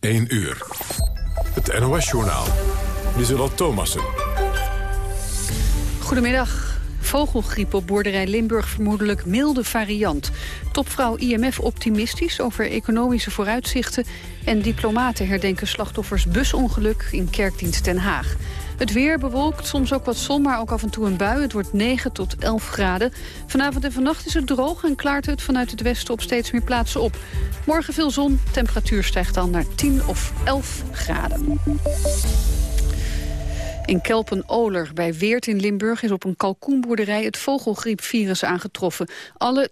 1 uur. Het NOS-journaal. Lieselot Thomassen. Goedemiddag. Vogelgriep op boerderij Limburg vermoedelijk milde variant. Topvrouw IMF optimistisch over economische vooruitzichten... en diplomaten herdenken slachtoffers busongeluk in kerkdienst Den Haag. Het weer bewolkt, soms ook wat zon, maar ook af en toe een bui. Het wordt 9 tot 11 graden. Vanavond en vannacht is het droog en klaart het vanuit het westen op steeds meer plaatsen op. Morgen veel zon, temperatuur stijgt dan naar 10 of 11 graden. In Kelpen-Oler bij Weert in Limburg is op een kalkoenboerderij het vogelgriepvirus aangetroffen. Alle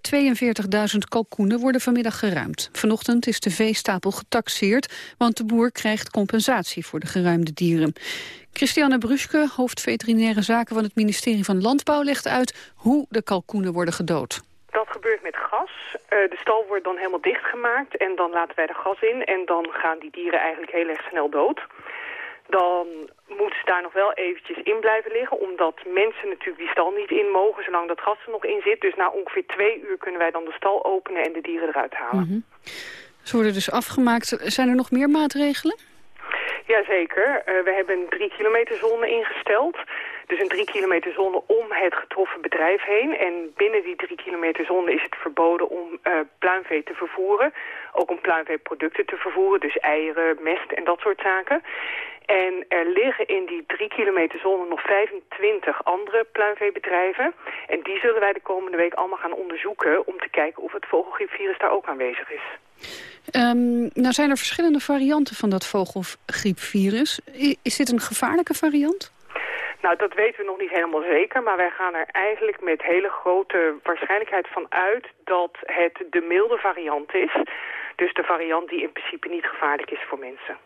42.000 kalkoenen worden vanmiddag geruimd. Vanochtend is de veestapel getaxeerd, want de boer krijgt compensatie voor de geruimde dieren. Christiane Bruske, hoofd veterinaire zaken van het ministerie van Landbouw, legt uit hoe de kalkoenen worden gedood. Dat gebeurt met gas. Eh, de stal wordt dan helemaal dichtgemaakt en dan laten wij er gas in en dan gaan die dieren eigenlijk heel erg snel dood dan moeten ze daar nog wel eventjes in blijven liggen. Omdat mensen natuurlijk die stal niet in mogen zolang dat gas er nog in zit. Dus na ongeveer twee uur kunnen wij dan de stal openen en de dieren eruit halen. Mm Ze worden dus afgemaakt. Zijn er nog meer maatregelen? Jazeker. Uh, we hebben een drie kilometer zone ingesteld. Dus een drie kilometer zone om het getroffen bedrijf heen. En binnen die drie kilometer zone is het verboden om uh, pluimvee te vervoeren. Ook om pluimveeproducten te vervoeren, dus eieren, mest en dat soort zaken. En er liggen in die drie kilometer zone nog 25 andere pluimveebedrijven. En die zullen wij de komende week allemaal gaan onderzoeken... om te kijken of het vogelgriepvirus daar ook aanwezig is. Um, nou zijn er verschillende varianten van dat vogelgriepvirus. Is dit een gevaarlijke variant? Nou, dat weten we nog niet helemaal zeker, maar wij gaan er eigenlijk met hele grote waarschijnlijkheid van uit dat het de milde variant is. Dus de variant die in principe niet gevaarlijk is voor mensen.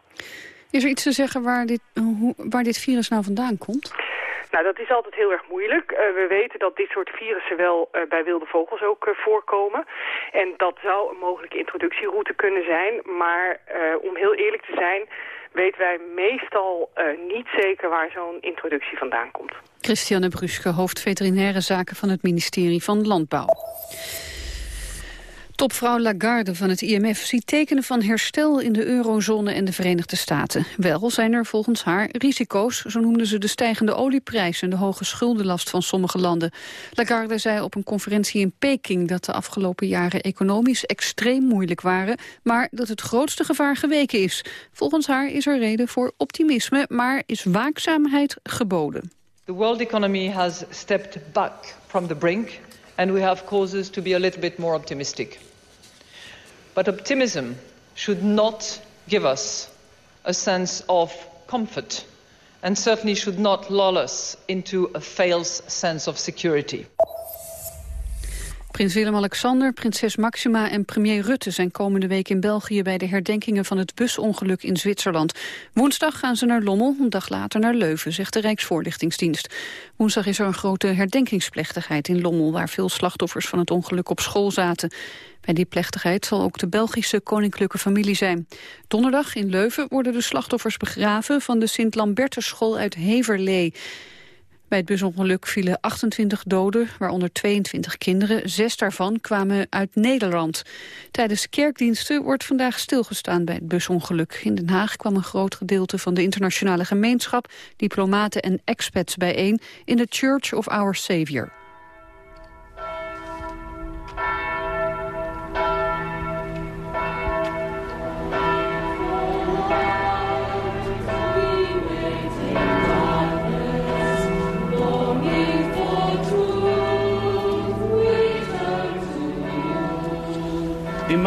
Is er iets te zeggen waar dit, hoe, waar dit virus nou vandaan komt? Nou, dat is altijd heel erg moeilijk. Uh, we weten dat dit soort virussen wel uh, bij wilde vogels ook uh, voorkomen. En dat zou een mogelijke introductieroute kunnen zijn. Maar om heel eerlijk te zijn, weten wij meestal niet zeker waar zo'n introductie vandaan komt. Christiane Bruske, hoofd veterinaire zaken van het ministerie van Landbouw. Topvrouw Lagarde van het IMF ziet tekenen van herstel in de eurozone en de Verenigde Staten. Wel zijn er volgens haar risico's, zo noemden ze de stijgende olieprijs en de hoge schuldenlast van sommige landen. Lagarde zei op een conferentie in Peking dat de afgelopen jaren economisch extreem moeilijk waren, maar dat het grootste gevaar geweken is. Volgens haar is er reden voor optimisme, maar is waakzaamheid geboden. The world economy has stepped back from the brink and we have causes to be a little bit more optimistic. But optimism should not give us a sense of comfort and certainly should not lull us into a false sense of security. Prins Willem-Alexander, prinses Maxima en premier Rutte zijn komende week in België bij de herdenkingen van het busongeluk in Zwitserland. Woensdag gaan ze naar Lommel, een dag later naar Leuven, zegt de Rijksvoorlichtingsdienst. Woensdag is er een grote herdenkingsplechtigheid in Lommel, waar veel slachtoffers van het ongeluk op school zaten. Bij die plechtigheid zal ook de Belgische koninklijke familie zijn. Donderdag in Leuven worden de slachtoffers begraven van de Sint-Lambertusschool uit Heverlee. Bij het busongeluk vielen 28 doden, waaronder 22 kinderen. Zes daarvan kwamen uit Nederland. Tijdens kerkdiensten wordt vandaag stilgestaan bij het busongeluk. In Den Haag kwam een groot gedeelte van de internationale gemeenschap... diplomaten en expats bijeen in de Church of Our Savior.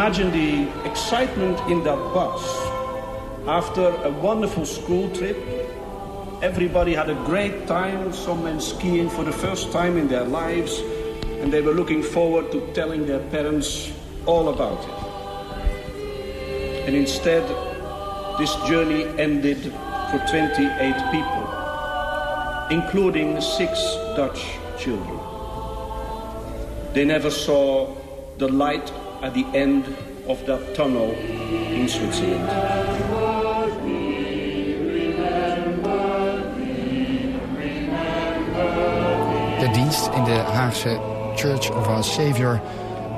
Imagine the excitement in that bus after a wonderful school trip. Everybody had a great time, some went skiing for the first time in their lives, and they were looking forward to telling their parents all about it. And instead, this journey ended for 28 people, including six Dutch children. They never saw the light at the end of that tunnel in Switzerland. De dienst in de Haagse Church of Our Savior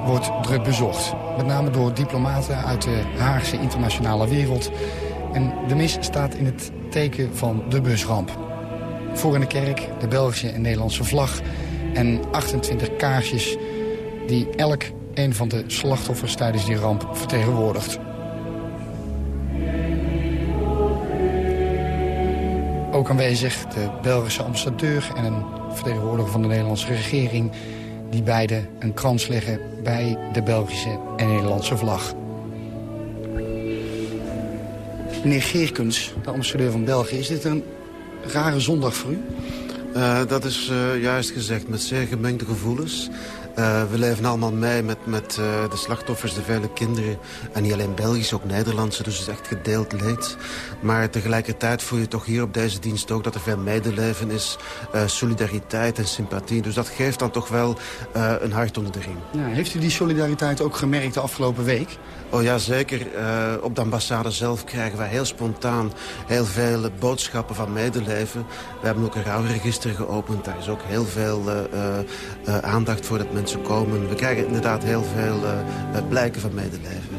wordt druk bezocht. Met name door diplomaten uit de Haagse internationale wereld. En de mis staat in het teken van de busramp. Voor in de kerk de Belgische en Nederlandse vlag... en 28 kaarsjes die elk een van de slachtoffers tijdens die ramp vertegenwoordigt. Ook aanwezig de Belgische ambassadeur en een vertegenwoordiger van de Nederlandse regering... die beide een krans leggen bij de Belgische en Nederlandse vlag. Meneer Geerkens, de ambassadeur van België, is dit een rare zondag voor u? Uh, dat is uh, juist gezegd, met zeer gemengde gevoelens. Uh, we leven allemaal mee met, met de slachtoffers, de vele kinderen. En niet alleen Belgisch, ook Nederlandse. Dus het is echt gedeeld leed. Maar tegelijkertijd voel je toch hier op deze dienst ook... dat er veel medeleven is, solidariteit en sympathie. Dus dat geeft dan toch wel een hart onder de riem. Ja, heeft u die solidariteit ook gemerkt de afgelopen week? Oh ja, zeker. Uh, op de ambassade zelf krijgen wij heel spontaan heel veel boodschappen van medeleven. We hebben ook een rouwregister geopend. Daar is ook heel veel uh, uh, aandacht voor dat mensen komen. We krijgen inderdaad heel veel blijken van medeleven.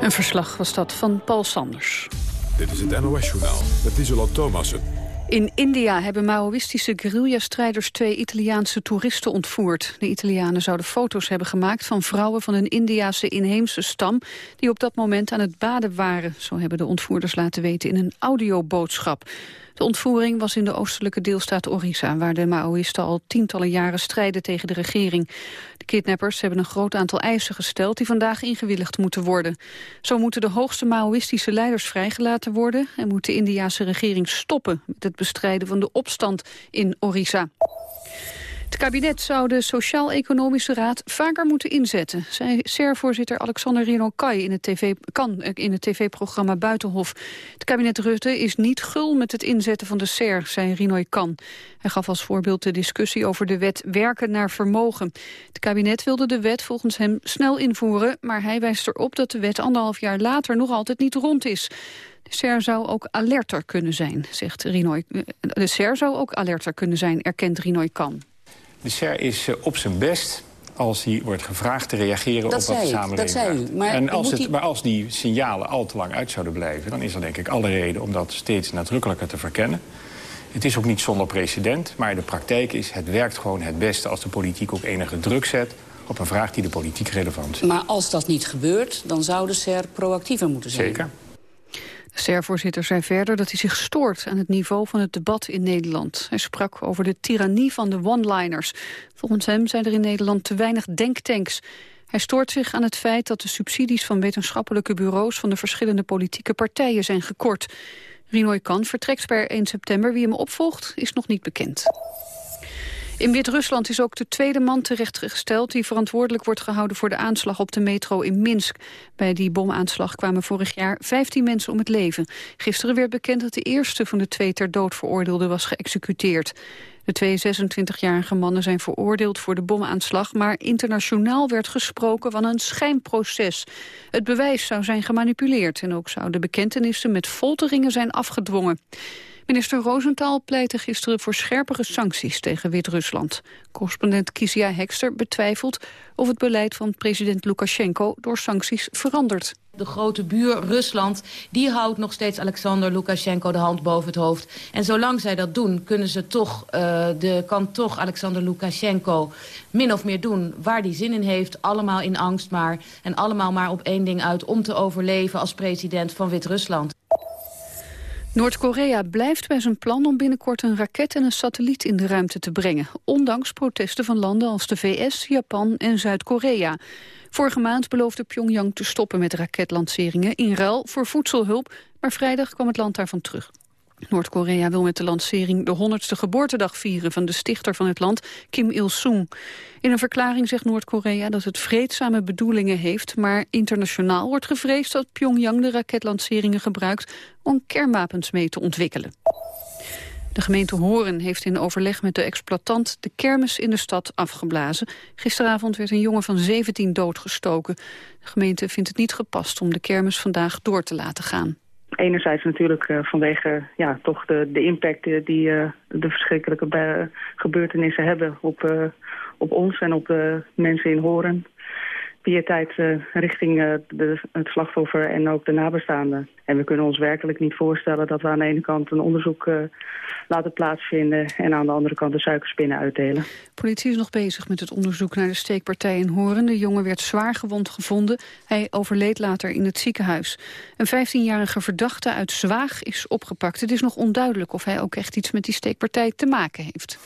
Een verslag was dat van Paul Sanders. Dit is het NOS-journaal met Isola Thomassen. In India hebben Maoïstische guerrilla-strijders twee Italiaanse toeristen ontvoerd. De Italianen zouden foto's hebben gemaakt van vrouwen van een Indiase inheemse stam... die op dat moment aan het baden waren. Zo hebben de ontvoerders laten weten in een audioboodschap. De ontvoering was in de oostelijke deelstaat Orissa... waar de Maoïsten al tientallen jaren strijden tegen de regering. De kidnappers hebben een groot aantal eisen gesteld... die vandaag ingewilligd moeten worden. Zo moeten de hoogste Maoïstische leiders vrijgelaten worden... en moet de Indiase regering stoppen met het bestrijden van de opstand in Orissa. Het kabinet zou de Sociaal-Economische Raad vaker moeten inzetten, zei SER-voorzitter Alexander Rino-Kai in het TV, kan in het tv-programma Buitenhof. Het kabinet Rutte is niet gul met het inzetten van de SER, zei Rinoy Kan. Hij gaf als voorbeeld de discussie over de wet werken naar vermogen. Het kabinet wilde de wet volgens hem snel invoeren, maar hij wijst erop dat de wet anderhalf jaar later nog altijd niet rond is. De SER zou ook alerter kunnen zijn, zegt Rinoy. De SER zou ook alerter kunnen zijn, erkent Rinoy Kan. De SER is eh, op zijn best als hij wordt gevraagd te reageren op wat de samenleving dat zei u. Maar, en als het, maar als die signalen al te lang uit zouden blijven... dan is er denk ik alle reden om dat steeds nadrukkelijker te verkennen. Het is ook niet zonder precedent, maar de praktijk is... het werkt gewoon het beste als de politiek ook enige druk zet op een vraag die de politiek relevant is. Maar als dat niet gebeurt, dan zou de SER proactiever moeten zijn. Zeker. SER-voorzitter zei verder dat hij zich stoort aan het niveau van het debat in Nederland. Hij sprak over de tirannie van de one-liners. Volgens hem zijn er in Nederland te weinig denktanks. Hij stoort zich aan het feit dat de subsidies van wetenschappelijke bureaus van de verschillende politieke partijen zijn gekort. Rinoy Kan vertrekt per 1 september. Wie hem opvolgt is nog niet bekend. In Wit-Rusland is ook de tweede man terechtgesteld... die verantwoordelijk wordt gehouden voor de aanslag op de metro in Minsk. Bij die bomaanslag kwamen vorig jaar 15 mensen om het leven. Gisteren werd bekend dat de eerste van de twee ter dood veroordeelden was geëxecuteerd. De twee 26-jarige mannen zijn veroordeeld voor de bomaanslag... maar internationaal werd gesproken van een schijnproces. Het bewijs zou zijn gemanipuleerd... en ook zouden bekentenissen met folteringen zijn afgedwongen. Minister Rosenthal pleitte gisteren voor scherpere sancties tegen Wit-Rusland. Correspondent Kizia Hekster betwijfelt of het beleid van president Lukashenko door sancties verandert. De grote buur Rusland, die houdt nog steeds Alexander Lukashenko de hand boven het hoofd. En zolang zij dat doen, kunnen ze toch, uh, de, kan toch Alexander Lukashenko min of meer doen waar hij zin in heeft. Allemaal in angst maar. En allemaal maar op één ding uit om te overleven als president van Wit-Rusland. Noord-Korea blijft bij zijn plan om binnenkort een raket en een satelliet in de ruimte te brengen, ondanks protesten van landen als de VS, Japan en Zuid-Korea. Vorige maand beloofde Pyongyang te stoppen met raketlanceringen in ruil voor voedselhulp, maar vrijdag kwam het land daarvan terug. Noord-Korea wil met de lancering de 100ste geboortedag vieren van de stichter van het land, Kim Il-sung. In een verklaring zegt Noord-Korea dat het vreedzame bedoelingen heeft, maar internationaal wordt gevreesd dat Pyongyang de raketlanceringen gebruikt om kernwapens mee te ontwikkelen. De gemeente Horen heeft in overleg met de exploitant de kermis in de stad afgeblazen. Gisteravond werd een jongen van 17 doodgestoken. De gemeente vindt het niet gepast om de kermis vandaag door te laten gaan. Enerzijds natuurlijk vanwege ja, toch de, de impact die de verschrikkelijke gebeurtenissen hebben op, op ons en op de mensen in Horen pietijd uh, richting de, het slachtoffer en ook de nabestaanden. En we kunnen ons werkelijk niet voorstellen dat we aan de ene kant een onderzoek uh, laten plaatsvinden... en aan de andere kant de suikerspinnen uitdelen. Politie is nog bezig met het onderzoek naar de steekpartij in Horen. De jongen werd zwaar gewond gevonden. Hij overleed later in het ziekenhuis. Een 15-jarige verdachte uit Zwaag is opgepakt. Het is nog onduidelijk of hij ook echt iets met die steekpartij te maken heeft.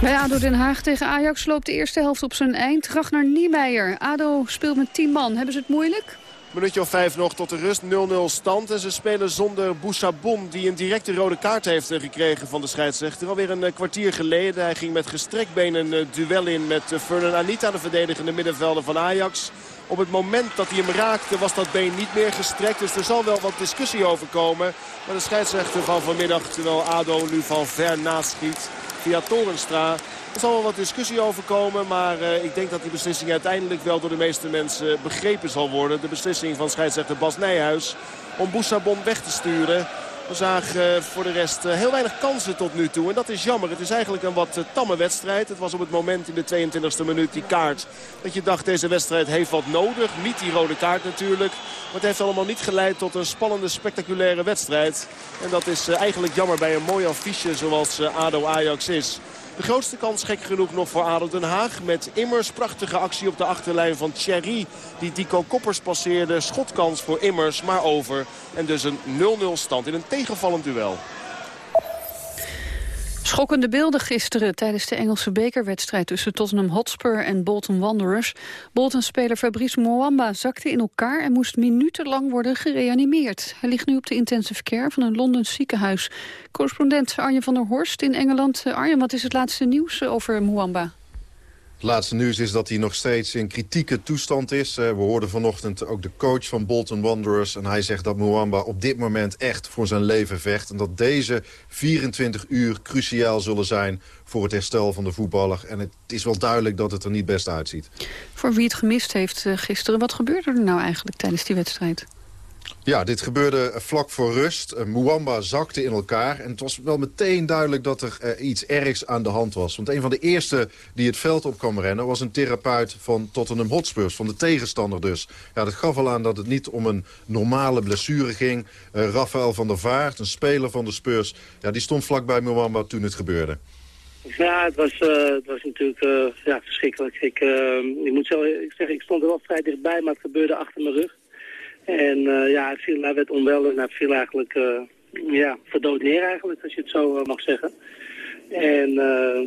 Bij ADO Den Haag tegen Ajax loopt de eerste helft op zijn eind. Ragnar Niemeyer. ADO speelt met 10 man. Hebben ze het moeilijk? Minuutje of vijf nog tot de rust. 0-0 stand. En ze spelen zonder Boussabon die een directe rode kaart heeft gekregen van de scheidsrechter. Alweer een eh, kwartier geleden. Hij ging met gestrekt been een eh, duel in met eh, Fernan Anita, de verdedigende middenvelder van Ajax. Op het moment dat hij hem raakte was dat been niet meer gestrekt. Dus er zal wel wat discussie over komen. Maar de scheidsrechter van vanmiddag, terwijl ADO nu van ver naast schiet via Torenstra. Er zal wel wat discussie over komen, maar uh, ik denk dat die beslissing uiteindelijk wel door de meeste mensen begrepen zal worden. De beslissing van scheidsrechter Bas Nijhuis om Boussabon weg te sturen. We zagen eh, voor de rest eh, heel weinig kansen tot nu toe. En dat is jammer. Het is eigenlijk een wat tamme wedstrijd. Het was op het moment in de 22e minuut die kaart. Dat je dacht deze wedstrijd heeft wat nodig. Niet die rode kaart natuurlijk. Maar het heeft allemaal niet geleid tot een spannende spectaculaire wedstrijd. En dat is eigenlijk jammer bij een mooi affiche zoals ADO-Ajax is. De grootste kans gek genoeg nog voor Adel Den Haag. Met Immers prachtige actie op de achterlijn van Thierry. Die Dico Koppers passeerde. Schotkans voor Immers, maar over. En dus een 0-0 stand in een tegenvallend duel. Schokkende beelden gisteren tijdens de Engelse bekerwedstrijd tussen Tottenham Hotspur en Bolton Wanderers. Bolton-speler Fabrice Mwamba zakte in elkaar en moest minutenlang worden gereanimeerd. Hij ligt nu op de intensive care van een Londens ziekenhuis. Correspondent Arjen van der Horst in Engeland. Arjen, wat is het laatste nieuws over Mwamba? Het laatste nieuws is dat hij nog steeds in kritieke toestand is. Eh, we hoorden vanochtend ook de coach van Bolton Wanderers. En hij zegt dat Mwamba op dit moment echt voor zijn leven vecht. En dat deze 24 uur cruciaal zullen zijn voor het herstel van de voetballer. En het is wel duidelijk dat het er niet best uitziet. Voor wie het gemist heeft eh, gisteren, wat gebeurde er nou eigenlijk tijdens die wedstrijd? Ja, dit gebeurde vlak voor rust. Uh, Muamba zakte in elkaar. En het was wel meteen duidelijk dat er uh, iets ergs aan de hand was. Want een van de eerste die het veld op kwam rennen... was een therapeut van Tottenham Hotspurs, van de tegenstander dus. Ja, dat gaf al aan dat het niet om een normale blessure ging. Uh, Rafael van der Vaart, een speler van de Spurs... Ja, die stond vlakbij Muamba toen het gebeurde. Ja, het was, natuurlijk ja, verschrikkelijk. Ik, ik moet zeggen, ik stond er wel vrij dichtbij, maar het gebeurde achter mijn rug. En uh, ja, hij, viel, hij werd onwel en hij viel eigenlijk uh, ja, verdood neer eigenlijk, als je het zo uh, mag zeggen. En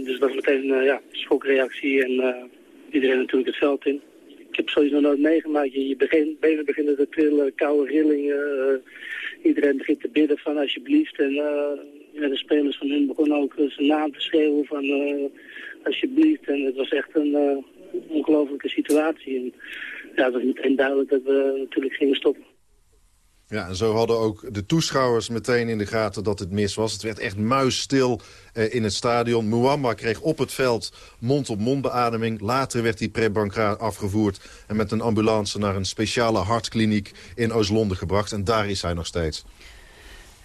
dus dat was meteen een ja, schokreactie en iedereen natuurlijk het veld in. Ik heb sowieso nooit meegemaakt. Je, je begin, benen beginnen te trillen, koude rillingen. iedereen begint te bidden van alsjeblieft. En de spelers van hun begonnen ook zijn naam te schreeuwen van alsjeblieft. En het was echt een ongelofelijke situatie. En, ja, het was meteen duidelijk dat we natuurlijk gingen stoppen. Ja, en zo hadden ook de toeschouwers meteen in de gaten dat het mis was. Het werd echt muisstil eh, in het stadion. Muamba kreeg op het veld mond-op-mond beademing. Later werd hij pre afgevoerd en met een ambulance naar een speciale hartkliniek in Oost-Londen gebracht. En daar is hij nog steeds.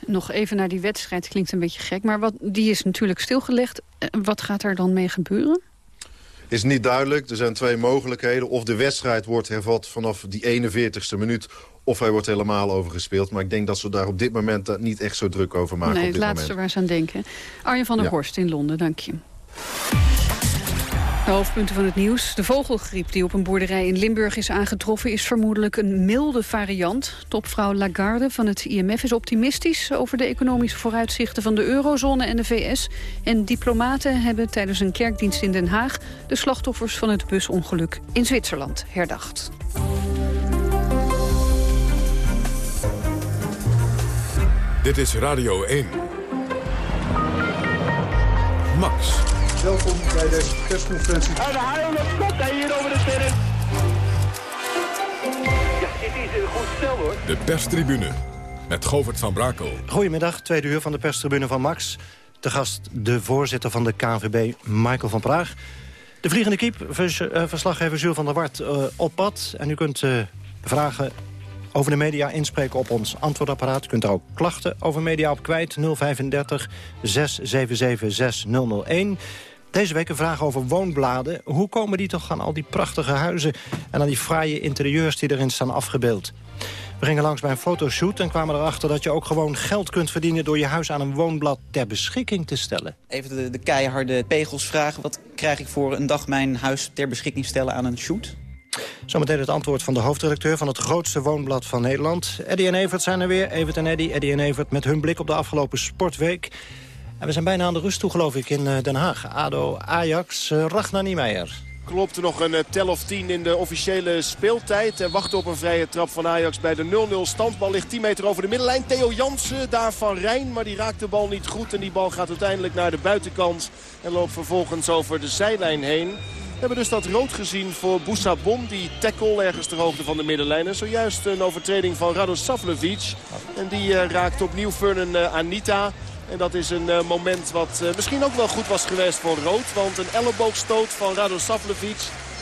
Nog even naar die wedstrijd, klinkt een beetje gek, maar wat, die is natuurlijk stilgelegd. Eh, wat gaat er dan mee gebeuren? Is niet duidelijk. Er zijn twee mogelijkheden. Of de wedstrijd wordt hervat vanaf die 41ste minuut... of hij wordt helemaal overgespeeld. Maar ik denk dat ze daar op dit moment niet echt zo druk over maken. Nee, het laatste waar ze aan denken. Arjen van der Horst in Londen, dank je. De hoofdpunten van het nieuws. De vogelgriep die op een boerderij in Limburg is aangetroffen... is vermoedelijk een milde variant. Topvrouw Lagarde van het IMF is optimistisch... over de economische vooruitzichten van de eurozone en de VS. En diplomaten hebben tijdens een kerkdienst in Den Haag... de slachtoffers van het busongeluk in Zwitserland herdacht. Dit is Radio 1. Max. Welkom bij deze persconferentie. En de hier over de terrein. Ja, dit is een goed stel hoor. De perstribune met Govert van Brakel. Goedemiddag, tweede uur van de perstribune van Max. Te gast de voorzitter van de KNVB, Michael van Praag. De Vliegende Kiep, vers, uh, verslaggever Jules van der Wart, uh, op pad. En u kunt uh, vragen over de media inspreken op ons antwoordapparaat. U kunt er ook klachten over media op kwijt. 035 677 6001. Deze week een vraag over woonbladen. Hoe komen die toch aan al die prachtige huizen... en aan die fraaie interieurs die erin staan afgebeeld? We gingen langs bij een fotoshoot en kwamen erachter dat je ook gewoon geld kunt verdienen... door je huis aan een woonblad ter beschikking te stellen. Even de, de keiharde pegels vragen. Wat krijg ik voor een dag mijn huis ter beschikking stellen aan een shoot? Zometeen het antwoord van de hoofdredacteur van het grootste woonblad van Nederland. Eddie en Evert zijn er weer. Evert en Eddie, Eddie en Evert met hun blik op de afgelopen sportweek. En we zijn bijna aan de rust toe, geloof ik, in eh, Den Haag. ADO, Ajax, uh, Ragnar Niemeyer. Klopt nog een eh, tel of 10 in de officiële speeltijd. En wachten op een vrije trap van Ajax bij de 0-0 standbal. Ligt 10 meter over de middenlijn. Theo Jansen daar van Rijn. Maar die raakt de bal niet goed. En die bal gaat uiteindelijk naar de buitenkant. En loopt vervolgens over de zijlijn heen. We hebben dus dat rood gezien voor Boussabon. Die tackle ergens ter hoogte van de middenlijn. En zojuist een overtreding van Radosavljevic. En die raakt opnieuw Furnen Anita. En dat is een uh, moment wat uh, misschien ook wel goed was geweest voor rood. Want een elleboogstoot van Rado Savlevic.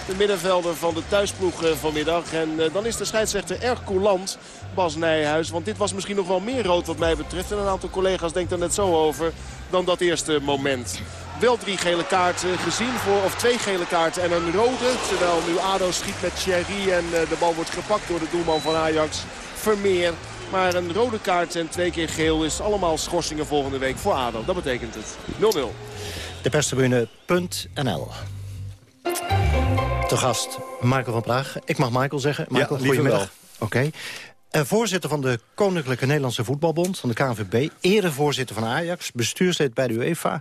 De middenvelder van de thuisploeg uh, vanmiddag. En dan is de scheidsrechter erg coulant, Bas Nijhuis. Want dit was misschien nog wel meer rood wat mij betreft. En een aantal collega's denken er net zo over dan dat eerste moment. Wel drie gele kaarten gezien voor, of twee gele kaarten en een rode. Terwijl nu Ado schiet met Thierry en de bal wordt gepakt door de doelman van Ajax. Vermeer. Maar een rode kaart en twee keer geel is allemaal schorsingen volgende week voor ADO. Dat betekent het 0-0. De perstribune.nl Te gast Michael van Praag. Ik mag Michael zeggen. Michael, ja, goedemiddag. Oké. Okay. Uh, voorzitter van de Koninklijke Nederlandse Voetbalbond, van de KNVB. Erevoorzitter van Ajax, bestuurslid bij de UEFA.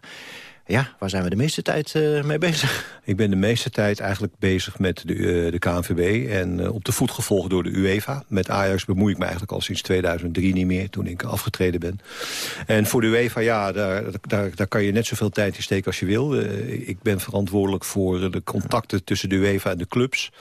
Ja, waar zijn we de meeste tijd uh, mee bezig? Ik ben de meeste tijd eigenlijk bezig met de, uh, de KNVB... en uh, op de voet gevolgd door de UEFA. Met Ajax bemoei ik me eigenlijk al sinds 2003 niet meer... toen ik afgetreden ben. En voor de UEFA, ja, daar, daar, daar kan je net zoveel tijd in steken als je wil. ik ben verantwoordelijk voor de contacten tussen de UEFA en de clubs.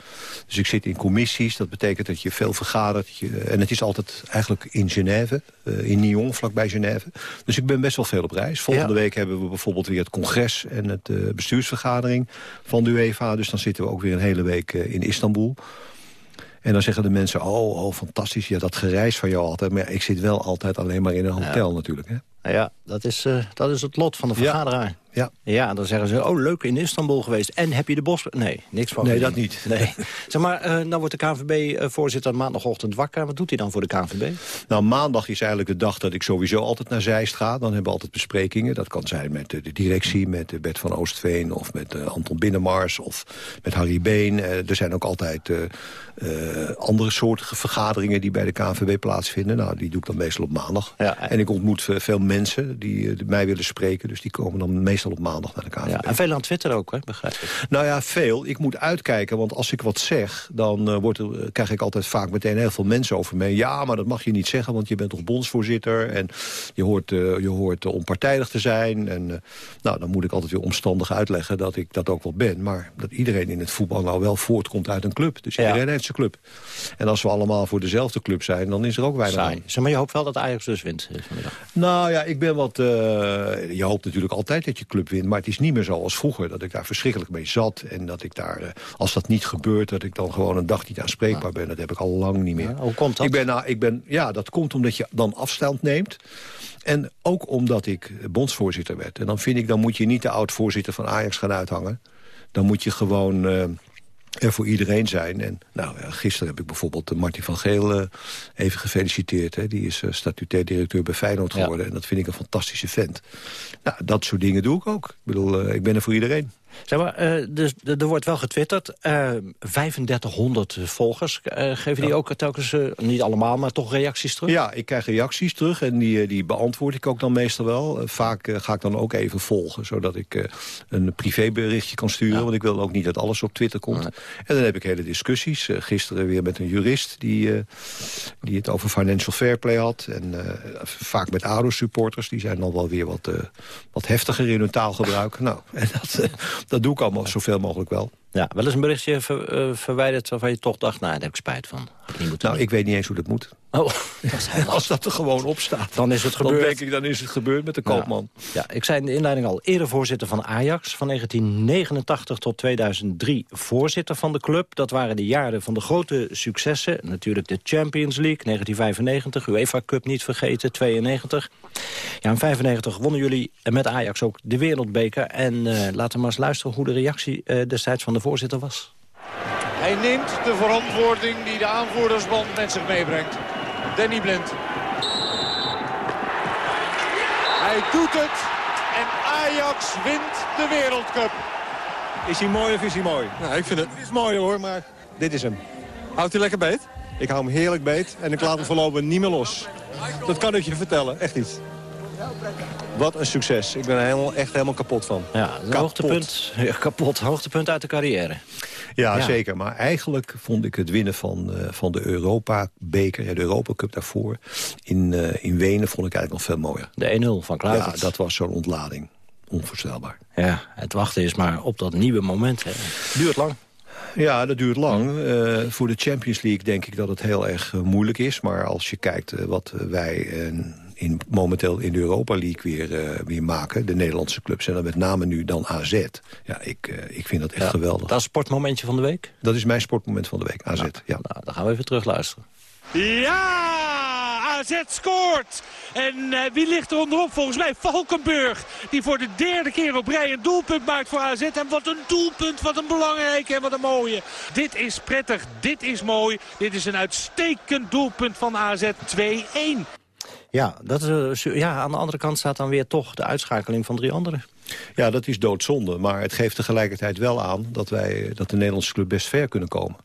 Dus ik zit in commissies, dat betekent dat je veel vergadert. Je, en het is altijd eigenlijk in Genève, in Nyon, vlakbij Genève. Dus ik ben best wel veel op reis. Volgende ja. week hebben we bijvoorbeeld weer het congres en het uh, bestuursvergadering van de UEFA. Dus dan zitten we ook weer een hele week uh, in Istanbul. En dan zeggen de mensen, oh, oh, fantastisch, ja, dat gereis van jou altijd. Maar ja, ik zit wel altijd alleen maar in een hotel ja. natuurlijk. Hè? Ja, dat is, uh, dat is het lot van de vergaderaar. Ja. ja, dan zeggen ze, oh leuk, in Istanbul geweest. En heb je de bos... Nee, niks van. Nee, dat niet. Nee. zeg maar, uh, dan wordt de KNVB-voorzitter maandagochtend wakker. Wat doet hij dan voor de KNVB? Nou, maandag is eigenlijk de dag dat ik sowieso altijd naar Zeist ga. Dan hebben we altijd besprekingen. Dat kan zijn met de directie, met Bert van Oostveen... of met uh, Anton Binnenmars of met Harry Been. er zijn ook altijd andere soorten vergaderingen die bij de KNVB plaatsvinden. Nou, die doe ik dan meestal op maandag. Ja, en ik ontmoet veel mensen die, die mij willen spreken. Dus die komen dan meestal op maandag naar de KVB. Ja, en veel aan Twitter ook, hè, begrijp ik. Nou ja, veel. Ik moet uitkijken, want als ik wat zeg... dan uh, wordt er, krijg ik altijd vaak meteen heel veel mensen over me. Ja, maar dat mag je niet zeggen, want je bent toch bondsvoorzitter... en je hoort, uh, je hoort onpartijdig te zijn. En, nou, dan moet ik altijd weer omstandig uitleggen dat ik dat ook wel ben. Maar dat iedereen in het voetbal nou wel voortkomt uit een club. Dus iedereen ja. heeft zijn club. En als we allemaal voor dezelfde club zijn, dan is er ook weinig aan. Zeg maar je hoopt wel dat Ajax dus wint vanmiddag? Nou ja, ik ben wat... je hoopt natuurlijk altijd dat je club wint. Maar het is niet meer zoals vroeger, dat ik daar verschrikkelijk mee zat. En dat ik daar, uh, als dat niet gebeurt, dat ik dan gewoon een dag niet aanspreekbaar ben. Dat heb ik al lang niet meer. Ja, hoe komt dat? Ik ben, nou, ik ben, ja, dat komt omdat je dan afstand neemt. En ook omdat ik bondsvoorzitter werd. En dan vind ik, dan moet je niet de oud-voorzitter van Ajax gaan uithangen. Dan moet je gewoon... Uh, er voor iedereen zijn. En nou, ja, gisteren heb ik bijvoorbeeld Martin van Geel uh, even gefeliciteerd. Hè. Die is uh, statutair directeur bij Feyenoord geworden. Ja. En dat vind ik een fantastische vent. Nou, dat soort dingen doe ik ook. Ik bedoel, uh, ik ben er voor iedereen. Zeg maar, uh, dus, er wordt wel getwitterd. Uh, 3500 volgers. Uh, geven die ja. ook telkens, niet allemaal, maar toch reacties terug? Ja, ik krijg reacties terug en die, die beantwoord ik ook dan meestal wel. vaak ga ik dan ook even volgen, zodat ik een privéberichtje kan sturen. Ja. Want ik wil ook niet dat alles op Twitter komt. Ja. En dan heb ik hele discussies. gisteren weer met een jurist die, die het over financial fair play had. En vaak met ADO-supporters. Die zijn dan wel weer wat, wat heftiger in hun taalgebruik. nou, en dat dat doe ik allemaal zoveel mogelijk wel. Ja, wel eens een berichtje ver, uh, verwijderd waarvan je toch dacht... nou, daar heb ik spijt van. Ik niet nou, ik weet niet eens hoe dat moet. Oh, Als dat er gewoon op staat. Dan is het gebeurd. Dan denk ik, dan is het gebeurd met de koopman. Ja, ik zei in de inleiding al, eerder voorzitter van Ajax. Van 1989 tot 2003 voorzitter van de club. Dat waren de jaren van de grote successen. Natuurlijk de Champions League, 1995. UEFA Cup niet vergeten, 92. Ja, in 95 wonnen jullie met Ajax ook de Wereldbeker. En uh, laten we maar eens luisteren hoe de reactie uh, destijds van de voorzitter was. Hij neemt de verantwoording die de aanvoerdersband met zich meebrengt. Danny Blind. Hij doet het en Ajax wint de Wereldcup. Is hij mooi of is hij mooi? Nou, ik vind het... Het is mooi hoor, maar dit is hem. Houdt hij lekker beet? Ik hou hem heerlijk beet en ik laat hem voorlopig niet meer los. Dat kan ik je vertellen, echt niet. Wat een succes. Ik ben er helemaal, echt helemaal kapot van. Ja, hoogtepunt, kapot. Hoogtepunt uit de carrière. Ja, zeker. Maar eigenlijk vond ik het winnen van, uh, van de Europa-beker... Ja, de Europa Cup daarvoor, in, uh, in Wenen vond ik eigenlijk nog veel mooier. De 1-0 van Kluivert. Ja, dat was zo'n ontlading. Onvoorstelbaar. Ja, het wachten is maar op dat nieuwe moment. Hè. Duurt lang. Ja, dat duurt lang. Uh, voor de Champions League denk ik dat het heel erg moeilijk is. Maar als je kijkt wat wij in, momenteel in de Europa League weer, weer maken... de Nederlandse clubs, en dan met name nu dan AZ. Ja, ik, ik vind dat echt ja, geweldig. Dat is sportmomentje van de week? Dat is mijn sportmoment van de week, AZ. Nou, ja. Nou, dan gaan we even terug luisteren. Ja! AZ scoort. En uh, wie ligt er onderop? Volgens mij Valkenburg. Die voor de derde keer op rij een doelpunt maakt voor AZ. En wat een doelpunt. Wat een belangrijke en wat een mooie. Dit is prettig. Dit is mooi. Dit is een uitstekend doelpunt van AZ 2-1. Ja, dat is, ja, aan de andere kant staat dan weer toch de uitschakeling van drie anderen. Ja, dat is doodzonde. Maar het geeft tegelijkertijd wel aan dat, wij, dat de Nederlandse club best ver kunnen komen.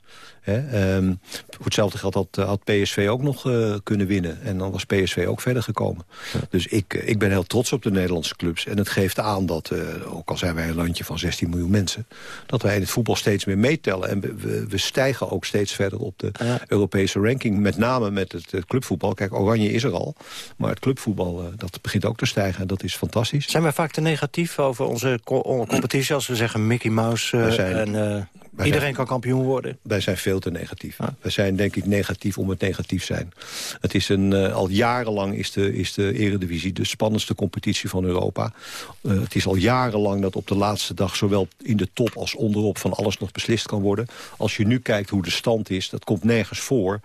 Um, voor hetzelfde geld had, had PSV ook nog uh, kunnen winnen. En dan was PSV ook verder gekomen. Ja. Dus ik, ik ben heel trots op de Nederlandse clubs. En het geeft aan dat, uh, ook al zijn wij een landje van 16 miljoen mensen... dat wij in het voetbal steeds meer meetellen. En we, we, we stijgen ook steeds verder op de ja. Europese ranking. Met name met het, het, clubvoetbal. Kijk, Oranje is er al. Maar het clubvoetbal, uh, dat begint ook te stijgen. En dat is fantastisch. Zijn wij vaak te negatief over onze co competitie? Als we zeggen Mickey Mouse zijn, en... Iedereen zijn, kan kampioen worden? Wij zijn veel te negatief. Ah. Wij zijn denk ik negatief om het negatief zijn. Het is een, uh, al jarenlang is de, is de eredivisie de spannendste competitie van Europa. Uh, het is al jarenlang dat op de laatste dag... zowel in de top als onderop van alles nog beslist kan worden. Als je nu kijkt hoe de stand is, dat komt nergens voor...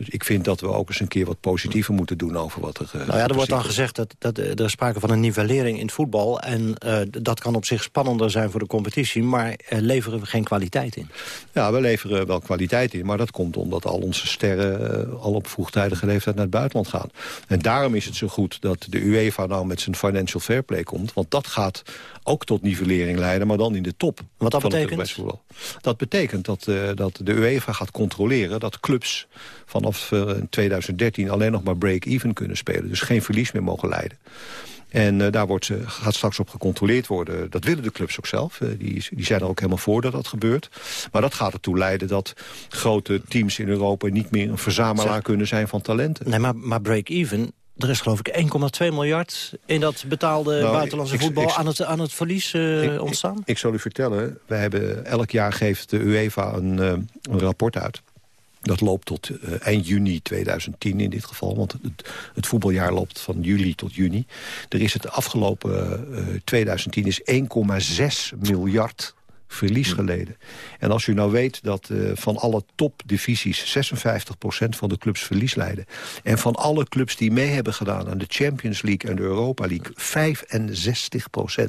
Dus ik vind dat we ook eens een keer wat positiever moeten doen over wat er... Uh, nou ja, er wordt dan gezegd dat, dat er is sprake van een nivellering in het voetbal. En uh, dat kan op zich spannender zijn voor de competitie. Maar uh, leveren we geen kwaliteit in? Ja, we leveren wel kwaliteit in. Maar dat komt omdat al onze sterren al op vroegtijdige leeftijd naar het buitenland gaan. En daarom is het zo goed dat de UEFA nou met zijn financial fair play komt. Want dat gaat ook tot nivellering leiden, maar dan in de top. Wat dat betekent? Dat betekent dat, dat de UEFA gaat controleren dat clubs vanaf uh, 2013 alleen nog maar break-even kunnen spelen. Dus geen verlies meer mogen leiden. En uh, daar wordt, uh, gaat straks op gecontroleerd worden. Dat willen de clubs ook zelf. Uh, die, die zijn er ook helemaal voor dat dat gebeurt. Maar dat gaat ertoe leiden dat grote teams in Europa... niet meer een verzamelaar kunnen zijn van talenten. Nee, maar, maar break-even... Er is geloof ik 1,2 miljard in dat betaalde nou, buitenlandse ik, voetbal ik, aan, het, aan het verlies uh, ontstaan. Ik, zal u vertellen, wij hebben, elk jaar geeft de UEFA een, een rapport uit. Dat loopt tot uh, eind juni 2010 in dit geval. Want het, het, voetbaljaar loopt van juli tot juni. Er is het afgelopen uh, 2010 is 1,6 miljard verlies geleden. En als u nou weet dat uh, van alle topdivisies 56% van de clubs verlies leiden... en van alle clubs die mee hebben gedaan aan de Champions League en de Europa League 65%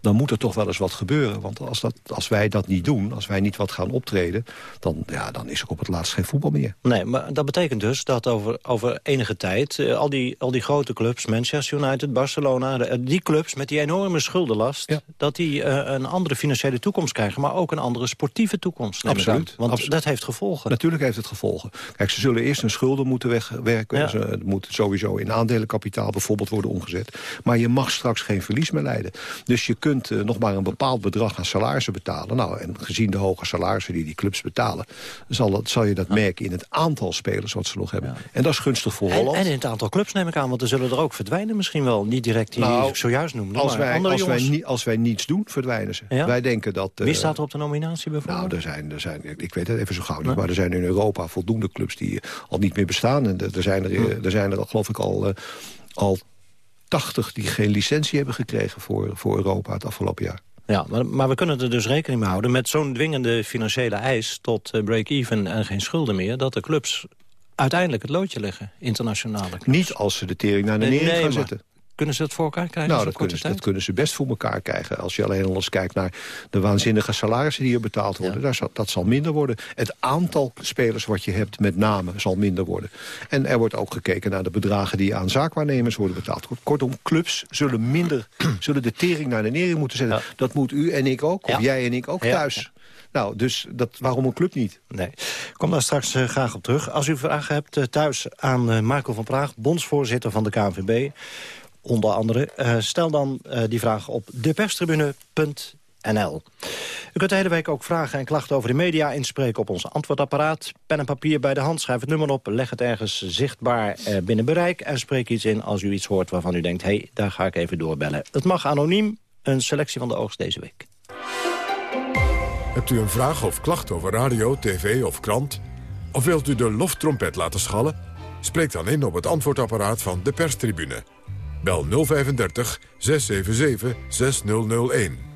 dan moet er toch wel eens wat gebeuren. Want als, dat, als wij dat niet doen, als wij niet wat gaan optreden... dan, ja, dan is er op het laatst geen voetbal meer. Nee, maar dat betekent dus dat over, over enige tijd... Uh, al, die, al die grote clubs, Manchester United, Barcelona... De, die clubs met die enorme schuldenlast... Ja. dat die uh, een andere financiële toekomst krijgen... maar ook een andere sportieve toekomst. Absoluut. Want Absoluut. dat heeft gevolgen. Natuurlijk heeft het gevolgen. Kijk, ze zullen eerst hun schulden moeten wegwerken. Ja. Ze moeten sowieso in aandelenkapitaal bijvoorbeeld worden omgezet. Maar je mag straks geen verlies meer leiden. Dus je kunt kunt nog maar een bepaald bedrag aan salarissen betalen. Nou, en gezien de hoge salarissen die die clubs betalen... zal, dat, zal je dat merken in het aantal spelers wat ze nog hebben. En dat is gunstig voor Holland. En, in het aantal clubs neem ik aan, want er zullen er ook verdwijnen misschien wel. Niet direct die nou, ik zojuist noemde, als wij, als wij, als wij niets doen, verdwijnen ze. Wij denken dat... Wie staat er op de nominatie bijvoorbeeld? Nou, er zijn, er zijn, ik weet het even zo gauw niet, maar er zijn in Europa voldoende clubs die al niet meer bestaan. En er zijn er, er, zijn er geloof ik al, al 80 die geen licentie hebben gekregen voor, voor Europa het afgelopen jaar. Ja, maar, maar we kunnen er dus rekening mee houden met zo'n dwingende financiële eis tot uh, break-even en geen schulden meer, dat de clubs uiteindelijk het loodje leggen, internationale clubs. Niet als ze de tering naar de nee, nering gaan zetten. Kunnen ze dat voor elkaar krijgen? Nou, dat kunnen, ze, dat kunnen, ze best voor elkaar krijgen. Als je alleen al eens kijkt naar de waanzinnige salarissen die hier betaald worden. Daar zal, dat zal minder worden. Het aantal spelers wat je hebt met name zal minder worden. En er wordt ook gekeken naar de bedragen die aan zaakwaarnemers worden betaald. Kortom, clubs zullen minder zullen de tering naar de nering moeten zetten. Dat moet u en ik ook, of jij en ik ook thuis. Nou, dus dat, waarom een club niet? Nee. Kom daar straks uh, graag op terug. Als u vragen hebt uh, thuis aan uh, Marco van Praag... bondsvoorzitter van de KNVB onder andere. Uh, stel dan uh, die vraag op deperstribune.nl. U kunt de hele week ook vragen en klachten over de media inspreken op ons antwoordapparaat. Pen en papier bij de hand, schrijf het nummer op, leg het ergens zichtbaar uh, binnen bereik... en spreek iets in als u iets hoort waarvan u denkt... hé, hey, daar ga ik even doorbellen. Het mag anoniem, een selectie van de oogst deze week. Hebt u een vraag of klacht over radio, tv of krant? Of wilt u de loftrompet laten schallen? Spreek dan in op het antwoordapparaat van de perstribune Bel 035 677 6001.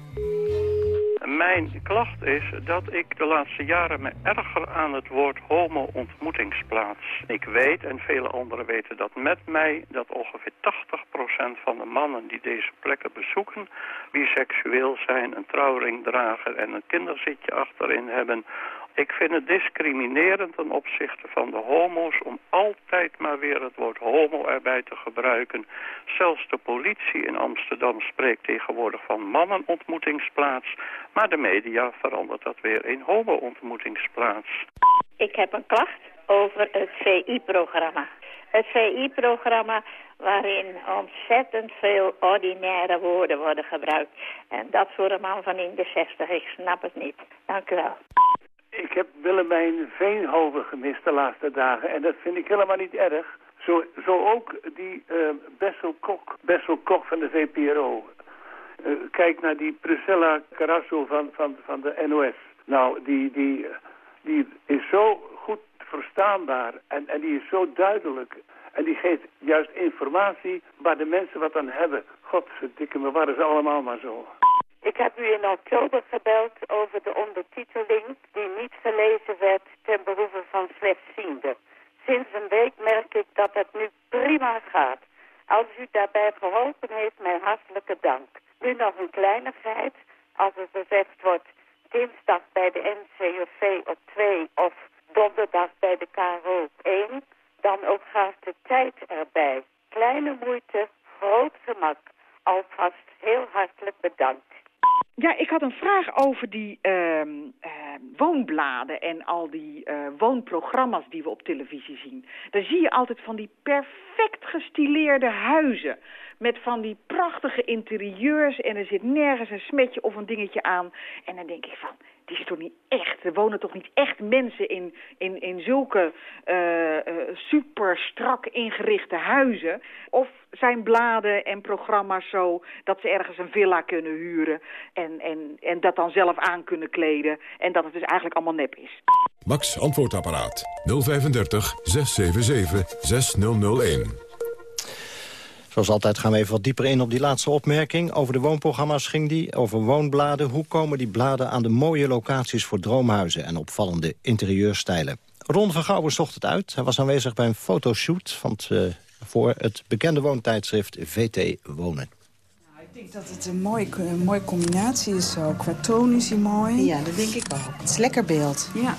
Mijn klacht is dat ik de laatste jaren me erger aan het woord homo-ontmoetingsplaats. Ik weet, en vele anderen weten dat met mij, dat ongeveer 80% van de mannen die deze plekken bezoeken, biseksueel zijn, een trouwring dragen en een kinderzitje achterin hebben ik vind het discriminerend ten opzichte van de homo's om altijd maar weer het woord homo erbij te gebruiken. Zelfs de politie in Amsterdam spreekt tegenwoordig van mannenontmoetingsplaats, maar de media verandert dat weer in homo-ontmoetingsplaats. Ik heb een klacht over het VI-programma. Het VI-programma waarin ontzettend veel ordinaire woorden worden gebruikt. En dat voor een man van in de 60, ik snap het niet. Dank u wel. Ik heb Willemijn Veenhoven gemist de laatste dagen en dat vind ik helemaal niet erg. Zo, zo ook die uh, Bessel, Kok, Bessel Kok van de VPRO. Uh, eh, kijk naar die Priscilla Carasso van, van, van de NOS. Nou, die, die, die is zo goed verstaanbaar en, en die is zo duidelijk. En die geeft juist informatie waar de mensen wat aan hebben. Godverdikke me, waren ze allemaal maar zo. Ik heb u in oktober gebeld over de ondertiteling die niet gelezen werd ten behoeve van slechtzienden. Sinds een week merk ik dat het nu prima gaat. Als u daarbij geholpen heeft, mijn hartelijke dank. Nu nog een kleinigheid. Als er gezegd wordt dinsdag bij de NCOV op 2 of donderdag bij de KRO op 1, dan ook graag de tijd erbij. Kleine moeite, groot gemak. Alvast heel hartelijk bedankt. Ja, ik had een vraag over die uh, uh, woonbladen en al die uh, woonprogramma's die we op televisie zien. Daar zie je altijd van die perfect gestileerde huizen. Met van die prachtige interieurs en er zit nergens een smetje of een dingetje aan. En dan denk ik van, die is toch niet echt, er wonen toch niet echt mensen in, in, in zulke uh, uh, super strak ingerichte huizen? Of zijn bladen en programma's zo dat ze ergens een villa kunnen huren en, en, en dat dan zelf aan kunnen kleden en dat het dus eigenlijk allemaal nep is? Max Antwoordapparaat 035 677 6001 Zoals altijd gaan we even wat dieper in op die laatste opmerking. Over de woonprogramma's ging die, over woonbladen. Hoe komen die bladen aan de mooie locaties voor droomhuizen... en opvallende interieurstijlen? Ron van Gouwen zocht het uit. Hij was aanwezig bij een fotoshoot van het, uh, voor het bekende woontijdschrift VT Wonen. Nou, ik denk dat het een mooie, een mooie combinatie is. Zo. Qua toon is hij mooi. Ja, dat denk ik ook. Het is lekker beeld. Ja.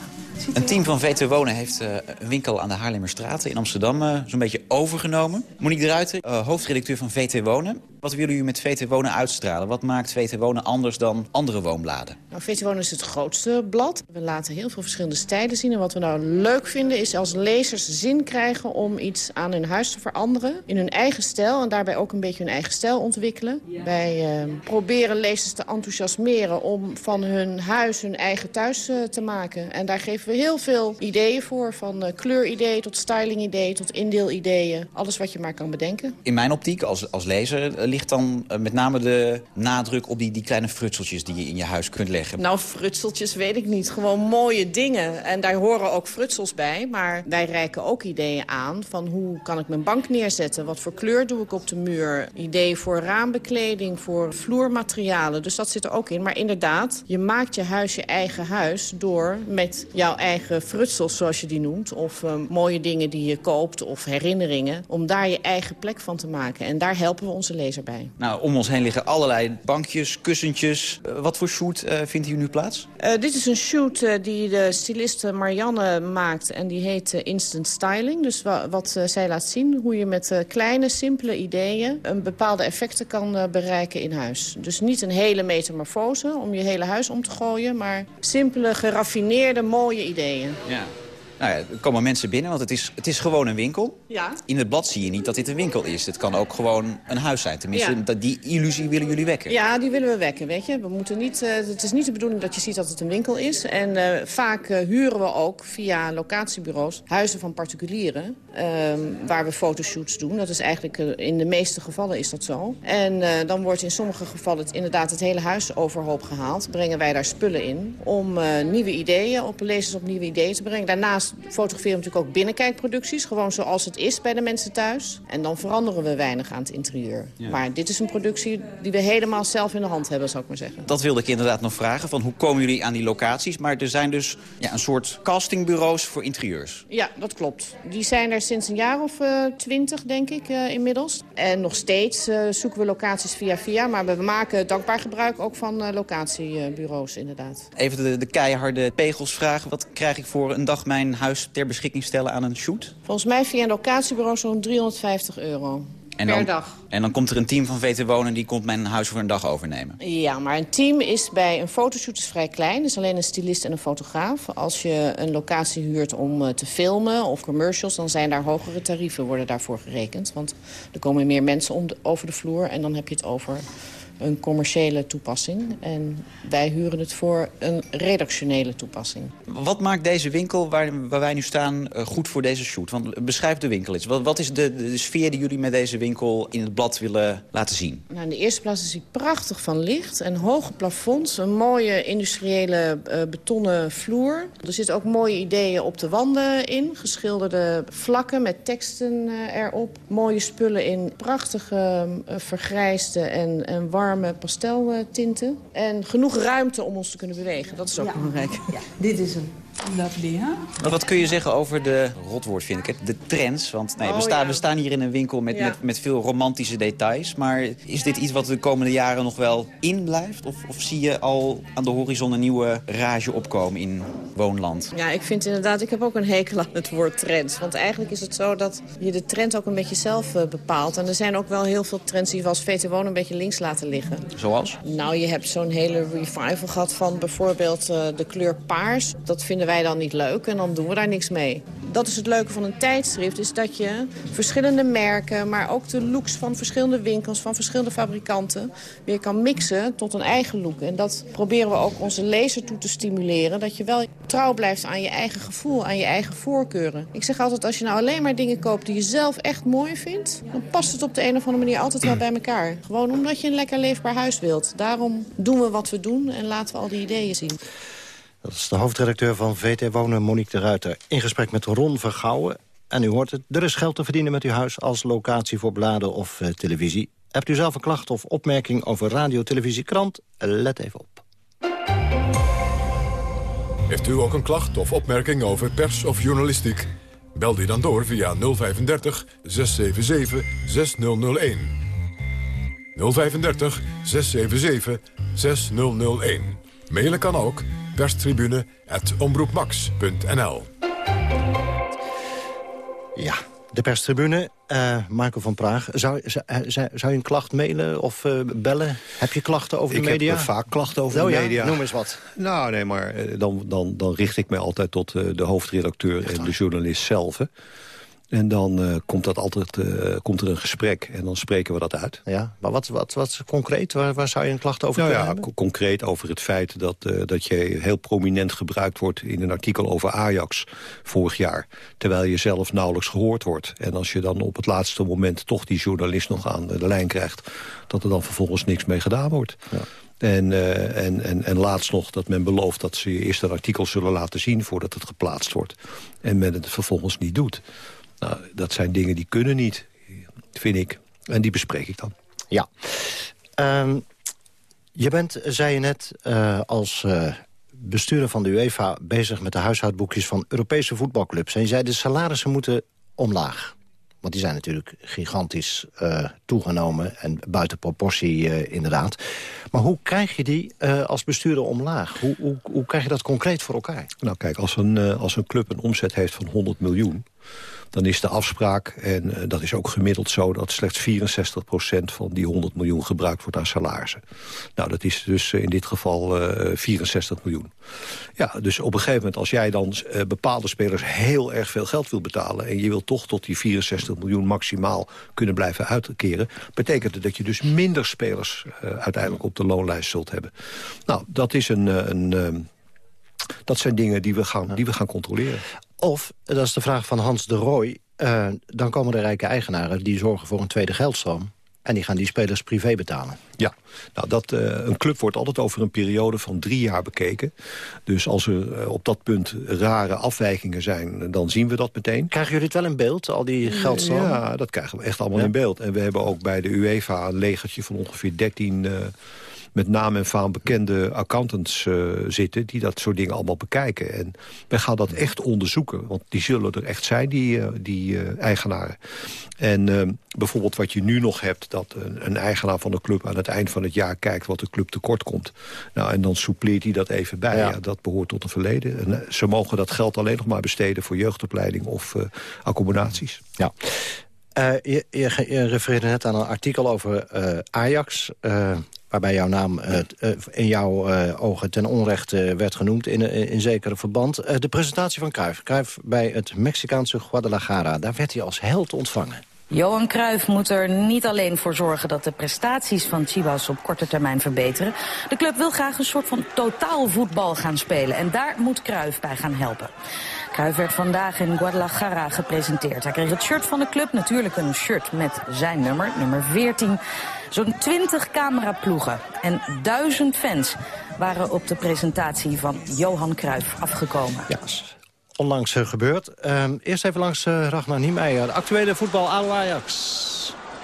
Een team van VT Wonen heeft uh, een winkel aan de Haarlemmerstraat in Amsterdam uh, zo'n beetje overgenomen. Monique de Ruiter, uh, hoofdredacteur van VT Wonen. Wat willen jullie met VT Wonen uitstralen? Wat maakt VT Wonen anders dan andere woonbladen? Nou, VT Wonen is het grootste blad. We laten heel veel verschillende stijlen zien. En wat we nou leuk vinden is als lezers zin krijgen om iets aan hun huis te veranderen. In hun eigen stijl en daarbij ook een beetje hun eigen stijl ontwikkelen. Wij uh, proberen lezers te enthousiasmeren om van hun huis hun eigen thuis uh, te maken. En daar geven we heel veel ideeën voor. Van uh, kleurideeën tot stylingideeën tot indeelideeën. Alles wat je maar kan bedenken. In mijn optiek als, als lezer ligt dan met name de nadruk op die, die kleine frutseltjes die je in je huis kunt leggen. Nou, frutseltjes weet ik niet. Gewoon mooie dingen. En daar horen ook frutsels bij. Maar wij reiken ook ideeën aan van hoe kan ik mijn bank neerzetten. Wat voor kleur doe ik op de muur. Ideeën voor raambekleding, voor vloermaterialen. Dus dat zit er ook in. Maar inderdaad, je maakt je huis je eigen huis door met jouw eigen frutsels, zoals je die noemt. Of uh, mooie dingen die je koopt of herinneringen. Om daar je eigen plek van te maken. En daar helpen we onze lezer bij. Nou, om ons heen liggen allerlei bankjes, kussentjes. Uh, wat voor shoot uh, vindt hier nu plaats? dit is een shoot die de styliste Marianne maakt. En die heet Instant Styling. Dus wa wat zij laat zien, hoe je met kleine, simpele ideeën... een bepaalde effecten kan bereiken in huis. Dus niet een hele metamorfose om je hele huis om te gooien... maar simpele, geraffineerde, mooie ideeën. Ja. Nou ja, er komen mensen binnen, want het is, het is gewoon een winkel. Ja. In het blad zie je niet dat dit een winkel is. Het kan ook gewoon een huis zijn. Tenminste, Ja. die illusie willen jullie wekken. Ja, die willen we wekken, weet je. We moeten niet, eh, het is niet de bedoeling dat je ziet dat het een winkel is. En eh, vaak eh, huren we ook via locatiebureaus huizen van particulieren... ehm, waar we fotoshoots doen. Dat is eigenlijk, in de meeste gevallen is dat zo. En dan wordt in sommige gevallen het, inderdaad het hele huis overhoop gehaald. Brengen wij daar spullen in om nieuwe ideeën, op lezers op nieuwe ideeën te brengen. Daarnaast fotograferen we natuurlijk ook binnenkijkproducties. Gewoon zoals het is bij de mensen thuis. En dan veranderen we weinig aan het interieur. Ja. Maar dit is een productie die we helemaal zelf in de hand hebben, zou ik maar zeggen. Dat wilde ik inderdaad nog vragen. Van hoe komen jullie aan die locaties? Maar er zijn dus ja, een soort castingbureaus voor interieurs. Ja, dat klopt. Die zijn er sinds een jaar of eh, twintig, denk ik, eh, inmiddels. En nog steeds eh, zoeken we locaties via via. Maar we maken dankbaar gebruik ook van locatiebureaus, inderdaad. Even de, de keiharde pegels vragen. Wat krijg ik voor een dag mijn huis ter beschikking stellen aan een shoot? Volgens mij via een locatiebureau zo'n 350 euro. En per dan, dag. En dan komt er een team van VT Wonen die komt mijn huis voor een dag overnemen. Ja, maar een team is bij een fotoshoot is vrij klein. Dus alleen een stylist en een fotograaf. Als je een locatie huurt om eh, te filmen of commercials... dan zijn daar hogere tarieven worden daarvoor gerekend. Want er komen meer mensen om de- over de vloer... en dan heb je het over een commerciële toepassing. En wij huren het voor een redactionele toepassing. Wat maakt deze winkel waar, waar wij nu staan eh, goed voor deze shoot? Want beschrijf de winkel eens. Wat, wat is de, de sfeer die jullie met deze winkel in het blad willen laten zien? Nou, in de eerste plaats is hij prachtig van licht en hoge plafonds. Een mooie industriële eh, betonnen vloer. Er zitten ook mooie ideeën op de wanden in. Geschilderde vlakken met teksten eh, erop. Mooie spullen in prachtige vergrijsde en, en warme pasteltinten. En genoeg ruimte om ons te kunnen bewegen. Dat is ook belangrijk. Dit is een lovely, hè? Maar wat kun je zeggen over de, rotwoord vind ik het, de trends? Want nee, we, Oh, staan, ja. we staan hier in een winkel met, Ja. met, met veel romantische details. Maar is dit iets wat de komende jaren nog wel in blijft? Of, of zie je al aan de horizon een nieuwe rage opkomen in woonland? Ja, ik vind inderdaad, ik heb ook een hekel aan het woord trends. Want eigenlijk is het zo dat je de trend ook een beetje zelf eh, bepaalt. En er zijn ook wel heel veel trends die we als VT Wonen een beetje links laten liggen. Zoals? Nou, je hebt zo'n hele revival gehad van bijvoorbeeld eh, de kleur paars. Dat vinden wij dan niet leuk en dan doen we daar niks mee. Dat is het leuke van een tijdschrift, is dat je verschillende merken... maar ook de looks van verschillende winkels, van verschillende fabrikanten... weer kan mixen tot een eigen look. En dat proberen we ook onze lezer toe te stimuleren. Dat je wel trouw blijft aan je eigen gevoel, aan je eigen voorkeuren. Ik zeg altijd, als je nou alleen maar dingen koopt die je zelf echt mooi vindt... dan past het op de een of andere manier altijd wel bij elkaar. Gewoon omdat je een lekker leefbaar huis wilt. Daarom doen we wat we doen en laten we al die ideeën zien. Dat is de hoofdredacteur van VT Wonen, Monique de Ruiter. In gesprek met Ron Vergouwen. En u hoort het, er is geld te verdienen met uw huis... als locatie voor bladen of eh, televisie. Hebt u zelf een klacht of opmerking over radio, televisie, krant? Let even op. Heeft u ook een klacht of opmerking over pers of journalistiek? Bel die dan door via 035 677 6001. 035 677 6001. Mailen kan ook perstribune.omroepmax.nl Ja, de perstribune Uh, Marco van Praag, zou, zou, zou, je een klacht mailen of uh, bellen? Heb je klachten over ik de media? Ik heb vaak klachten over oh, de ja? media. Noem eens wat. Nou, nee, maar dan, dan, dan richt ik mij altijd tot de hoofdredacteur en de journalist zelf. En dan uh, komt, dat altijd, uh, komt er een gesprek en dan spreken we dat uit. Ja, maar wat, wat, wat concreet? Waar, waar zou je een klacht over nou kunnen ja, hebben? concreet over het feit dat, uh, dat je heel prominent gebruikt wordt... in een artikel over Ajax vorig jaar. Terwijl je zelf nauwelijks gehoord wordt. En als je dan op het laatste moment toch die journalist nog aan de lijn krijgt... dat er dan vervolgens niks mee gedaan wordt. Ja. En, uh, en, en, en laatst nog dat men belooft dat ze eerst een artikel zullen laten zien... voordat het geplaatst wordt. En men het vervolgens niet doet. Nou, dat zijn dingen die kunnen niet, vind ik. En die bespreek ik dan. Ja. Um, je bent, zei je net, uh, als uh, bestuurder van de UEFA... bezig met de huishoudboekjes van Europese voetbalclubs. En je zei, de salarissen moeten omlaag. Want die zijn natuurlijk gigantisch uh, toegenomen en buiten proportie inderdaad. Maar hoe krijg je die als bestuurder omlaag? Hoe, hoe, hoe krijg je dat concreet voor elkaar? Nou kijk, als een, als een club een omzet heeft van 100 miljoen dan is de afspraak, en uh, dat is ook gemiddeld zo... dat slechts 64% van die 100 miljoen gebruikt wordt aan salarissen. Nou, dat is dus in dit geval uh, 64 miljoen. Ja, dus op een gegeven moment, als jij dan bepaalde spelers... heel erg veel geld wil betalen... en je wil toch tot die 64 miljoen maximaal kunnen blijven uitkeren... betekent het dat je dus minder spelers uiteindelijk op de loonlijst zult hebben. Nou, dat is een... een dat zijn dingen die we gaan, die we gaan controleren. Of, dat is de vraag van Hans de Rooij... Uh, dan komen de rijke eigenaren die zorgen voor een tweede geldstroom... en die gaan die spelers privé betalen. Ja, nou dat, uh, een club wordt altijd over een periode van drie jaar bekeken. Dus als er uh, op dat punt rare afwijkingen zijn, dan zien we dat meteen. Krijgen jullie het wel in beeld, al die geldstromen? Ja, dat krijgen we echt allemaal ja. in beeld. En we hebben ook bij de UEFA een legertje van ongeveer 13 met naam en faam bekende accountants uh, zitten... die dat soort dingen allemaal bekijken. En wij gaan dat echt onderzoeken. Want die zullen er echt zijn, die, uh, die uh, eigenaren. En bijvoorbeeld wat je nu nog hebt... dat een, een, eigenaar van de club aan het eind van het jaar kijkt... wat de club tekort komt. Nou, en dan soepleert hij dat even bij. Ja. Ja, dat behoort tot een verleden. En, ze mogen dat geld alleen nog maar besteden... voor jeugdopleiding of accommodaties. Ja. Uh, je, je, refereerde net aan een artikel over uh, Ajax... Uh, waarbij jouw naam in jouw ogen ten onrechte werd genoemd... in, in zekere verband. de presentatie van Cruijff. Cruijff bij het Mexicaanse Guadalajara. Daar werd hij als held ontvangen. Johan Cruijff moet er niet alleen voor zorgen dat de prestaties van Chivas op korte termijn verbeteren. De club wil graag een soort van totaalvoetbal gaan spelen en daar moet Cruijff bij gaan helpen. Cruijff werd vandaag in Guadalajara gepresenteerd. Hij kreeg het shirt van de club, natuurlijk een shirt met zijn nummer, nummer 14. Zo'n 20 cameraploegen en duizend fans waren op de presentatie van Johan Cruijff afgekomen. Ja, onlangs uh, gebeurd. Uh, eerst even langs uh, Ragnar Niemeyer. Actuele voetbal ADO Ajax.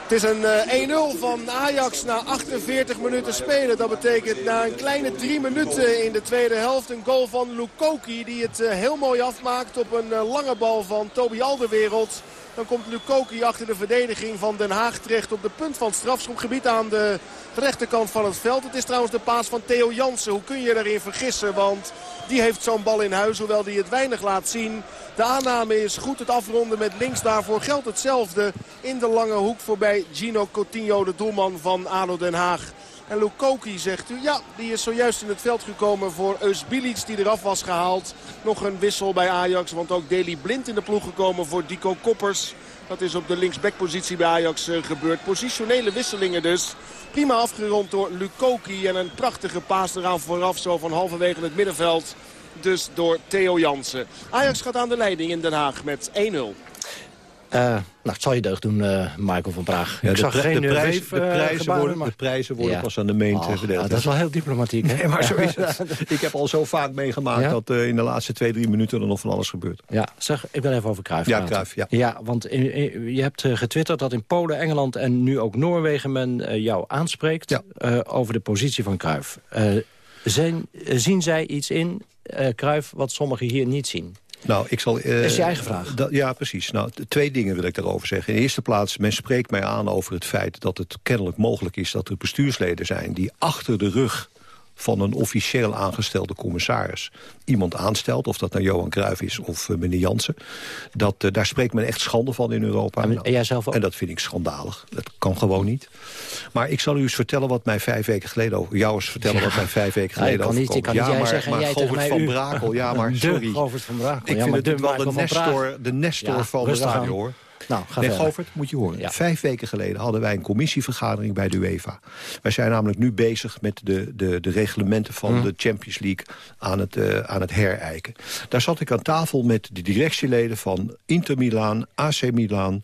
Het is een uh, 1-0 van Ajax na 48 minuten spelen. Dat betekent na een kleine drie minuten in de tweede helft een goal van Lukoki. Die het heel mooi afmaakt op een lange bal van Toby Alderwereld. Dan komt Lukoki achter de verdediging van Den Haag terecht op de punt van het strafschopgebied aan de rechterkant van het veld. Het is trouwens de paas van Theo Jansen. Hoe kun je daarin vergissen? Want die heeft zo'n bal in huis, hoewel die het weinig laat zien. De aanname is goed. Het afronden met links daarvoor geldt hetzelfde. In de lange hoek voorbij Gino Coutinho, de doelman van ADO Den Haag. En Lukoki zegt u, ja, die is zojuist in het veld gekomen voor Eusbilic die eraf was gehaald. Nog een wissel bij Ajax, want ook Deli Blind in de ploeg gekomen voor Dico Koppers. Dat is op de linksbackpositie bij Ajax uh, gebeurd. Positionele wisselingen dus. Prima afgerond door Lukoki en een prachtige paas eraan vooraf zo van halverwege het middenveld. Dus door Theo Jansen. Ajax gaat aan de leiding in Den Haag met 1-0. Uh, nou, het zal je deugd doen, uh, Michael van Praag. Ja, ik zag de, geen de, prijs, de, prijzen gebaren, worden, maar... de prijzen worden Ja. pas aan de meent Oh, verdeeld. ja, dat is wel heel diplomatiek, hè? Nee, maar zo is het. ik heb al zo vaak meegemaakt Ja? dat uh, in de laatste twee, drie minuten er nog van alles gebeurt. Ja, zeg, ik wil even over Cruijff Ja. Cruijff, ja. Ja, want in- in- je hebt getwitterd dat in Polen, Engeland en nu ook Noorwegen... men jou aanspreekt over de positie van Cruijff. Zijn, zien zij iets in, Cruijff, wat sommigen hier niet zien? Nou, ik zal... eh, Dat is je eigen vraag. ja, precies. Nou, twee dingen wil ik daarover zeggen. In de eerste plaats, men spreekt mij aan over het feit dat het kennelijk mogelijk is... dat er bestuursleden zijn die achter de rug van een officieel aangestelde commissaris iemand aanstelt... of dat nou Johan Cruijff is of uh, meneer Jansen... Dat, uh, daar spreekt men echt schande van in Europa. En, en jij zelf ook? En dat vind ik schandalig. Dat kan gewoon niet. Maar ik zal u eens vertellen wat mij vijf weken geleden... over jou eens vertellen ja. wat mij vijf weken geleden ja, overkwam. Ik kan niet, ja, jij maar, zeggen, maar jij Govert van Brakel, ja, maar sorry. Govert van Brakel. Ik ja, vind het wel de Nestor, de Nestor van de radio, hoor. Nou, ga nee. Govert, moet je horen. Ja. Vijf weken geleden hadden wij een commissievergadering bij de UEFA. Wij zijn namelijk nu bezig met de, de, de reglementen van Hm. de Champions League aan het, uh, aan het herijken. Daar zat ik aan tafel met de directieleden van Inter Milaan, AC Milan,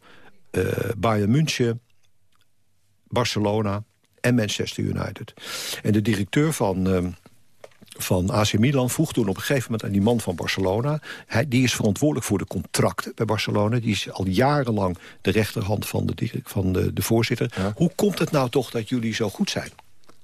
uh, Bayern München, Barcelona en Manchester United. En de directeur van... Uh, van AC Milan vroeg toen op een gegeven moment aan die man van Barcelona... Hij, die is verantwoordelijk voor de contracten bij Barcelona. Die is al jarenlang de rechterhand van de, van de, de voorzitter. Ja. Hoe komt het nou toch dat jullie zo goed zijn?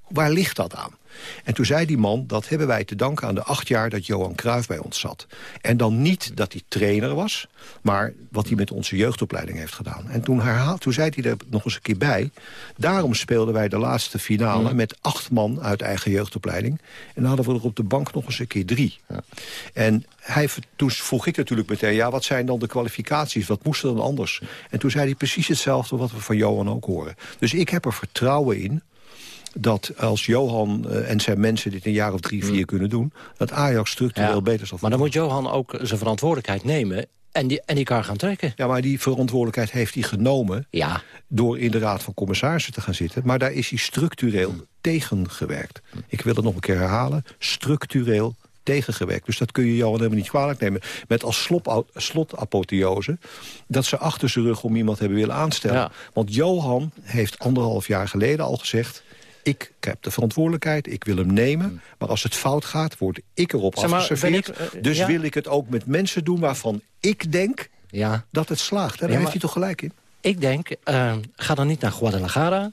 Waar ligt dat aan? En toen zei die man, dat hebben wij te danken aan de acht jaar dat Johan Cruijff bij ons zat. En dan niet dat hij trainer was, maar wat hij met onze jeugdopleiding heeft gedaan. En toen, herhaal, toen zei hij er nog eens een keer bij... daarom speelden wij de laatste finale ja. met acht man uit eigen jeugdopleiding. En dan hadden we er op de bank nog eens een keer drie. Ja. En hij, toen vroeg ik natuurlijk meteen, ja, wat zijn dan de kwalificaties? Wat moest er dan anders? En toen zei hij precies hetzelfde wat we van Johan ook horen. Dus ik heb er vertrouwen in dat als Johan uh, en zijn mensen dit een jaar of drie, vier mm. kunnen doen... dat Ajax structureel ja, beter zal Maar dan moet Johan ook zijn verantwoordelijkheid nemen... En die, en die kan gaan trekken. Ja, maar die verantwoordelijkheid heeft hij genomen... Ja. door in de Raad van Commissarissen te gaan zitten. Maar daar is hij structureel mm. tegengewerkt. Ik wil het nog een keer herhalen. Structureel tegengewerkt. Dus dat kun je Johan helemaal niet kwalijk nemen. Met als slotapotheose dat ze achter zijn rug om iemand hebben willen aanstellen. Ja. Want Johan heeft anderhalf jaar geleden al gezegd... Ik heb de verantwoordelijkheid, ik wil hem nemen. Maar als het fout gaat, word ik erop zeg maar, afgeserveerd. Ik, uh, dus ja? wil ik het ook met mensen doen waarvan ik denk ja. dat het slaagt. Daar ja, heeft hij toch gelijk in? Ik denk, uh, ga dan niet naar Guadalajara...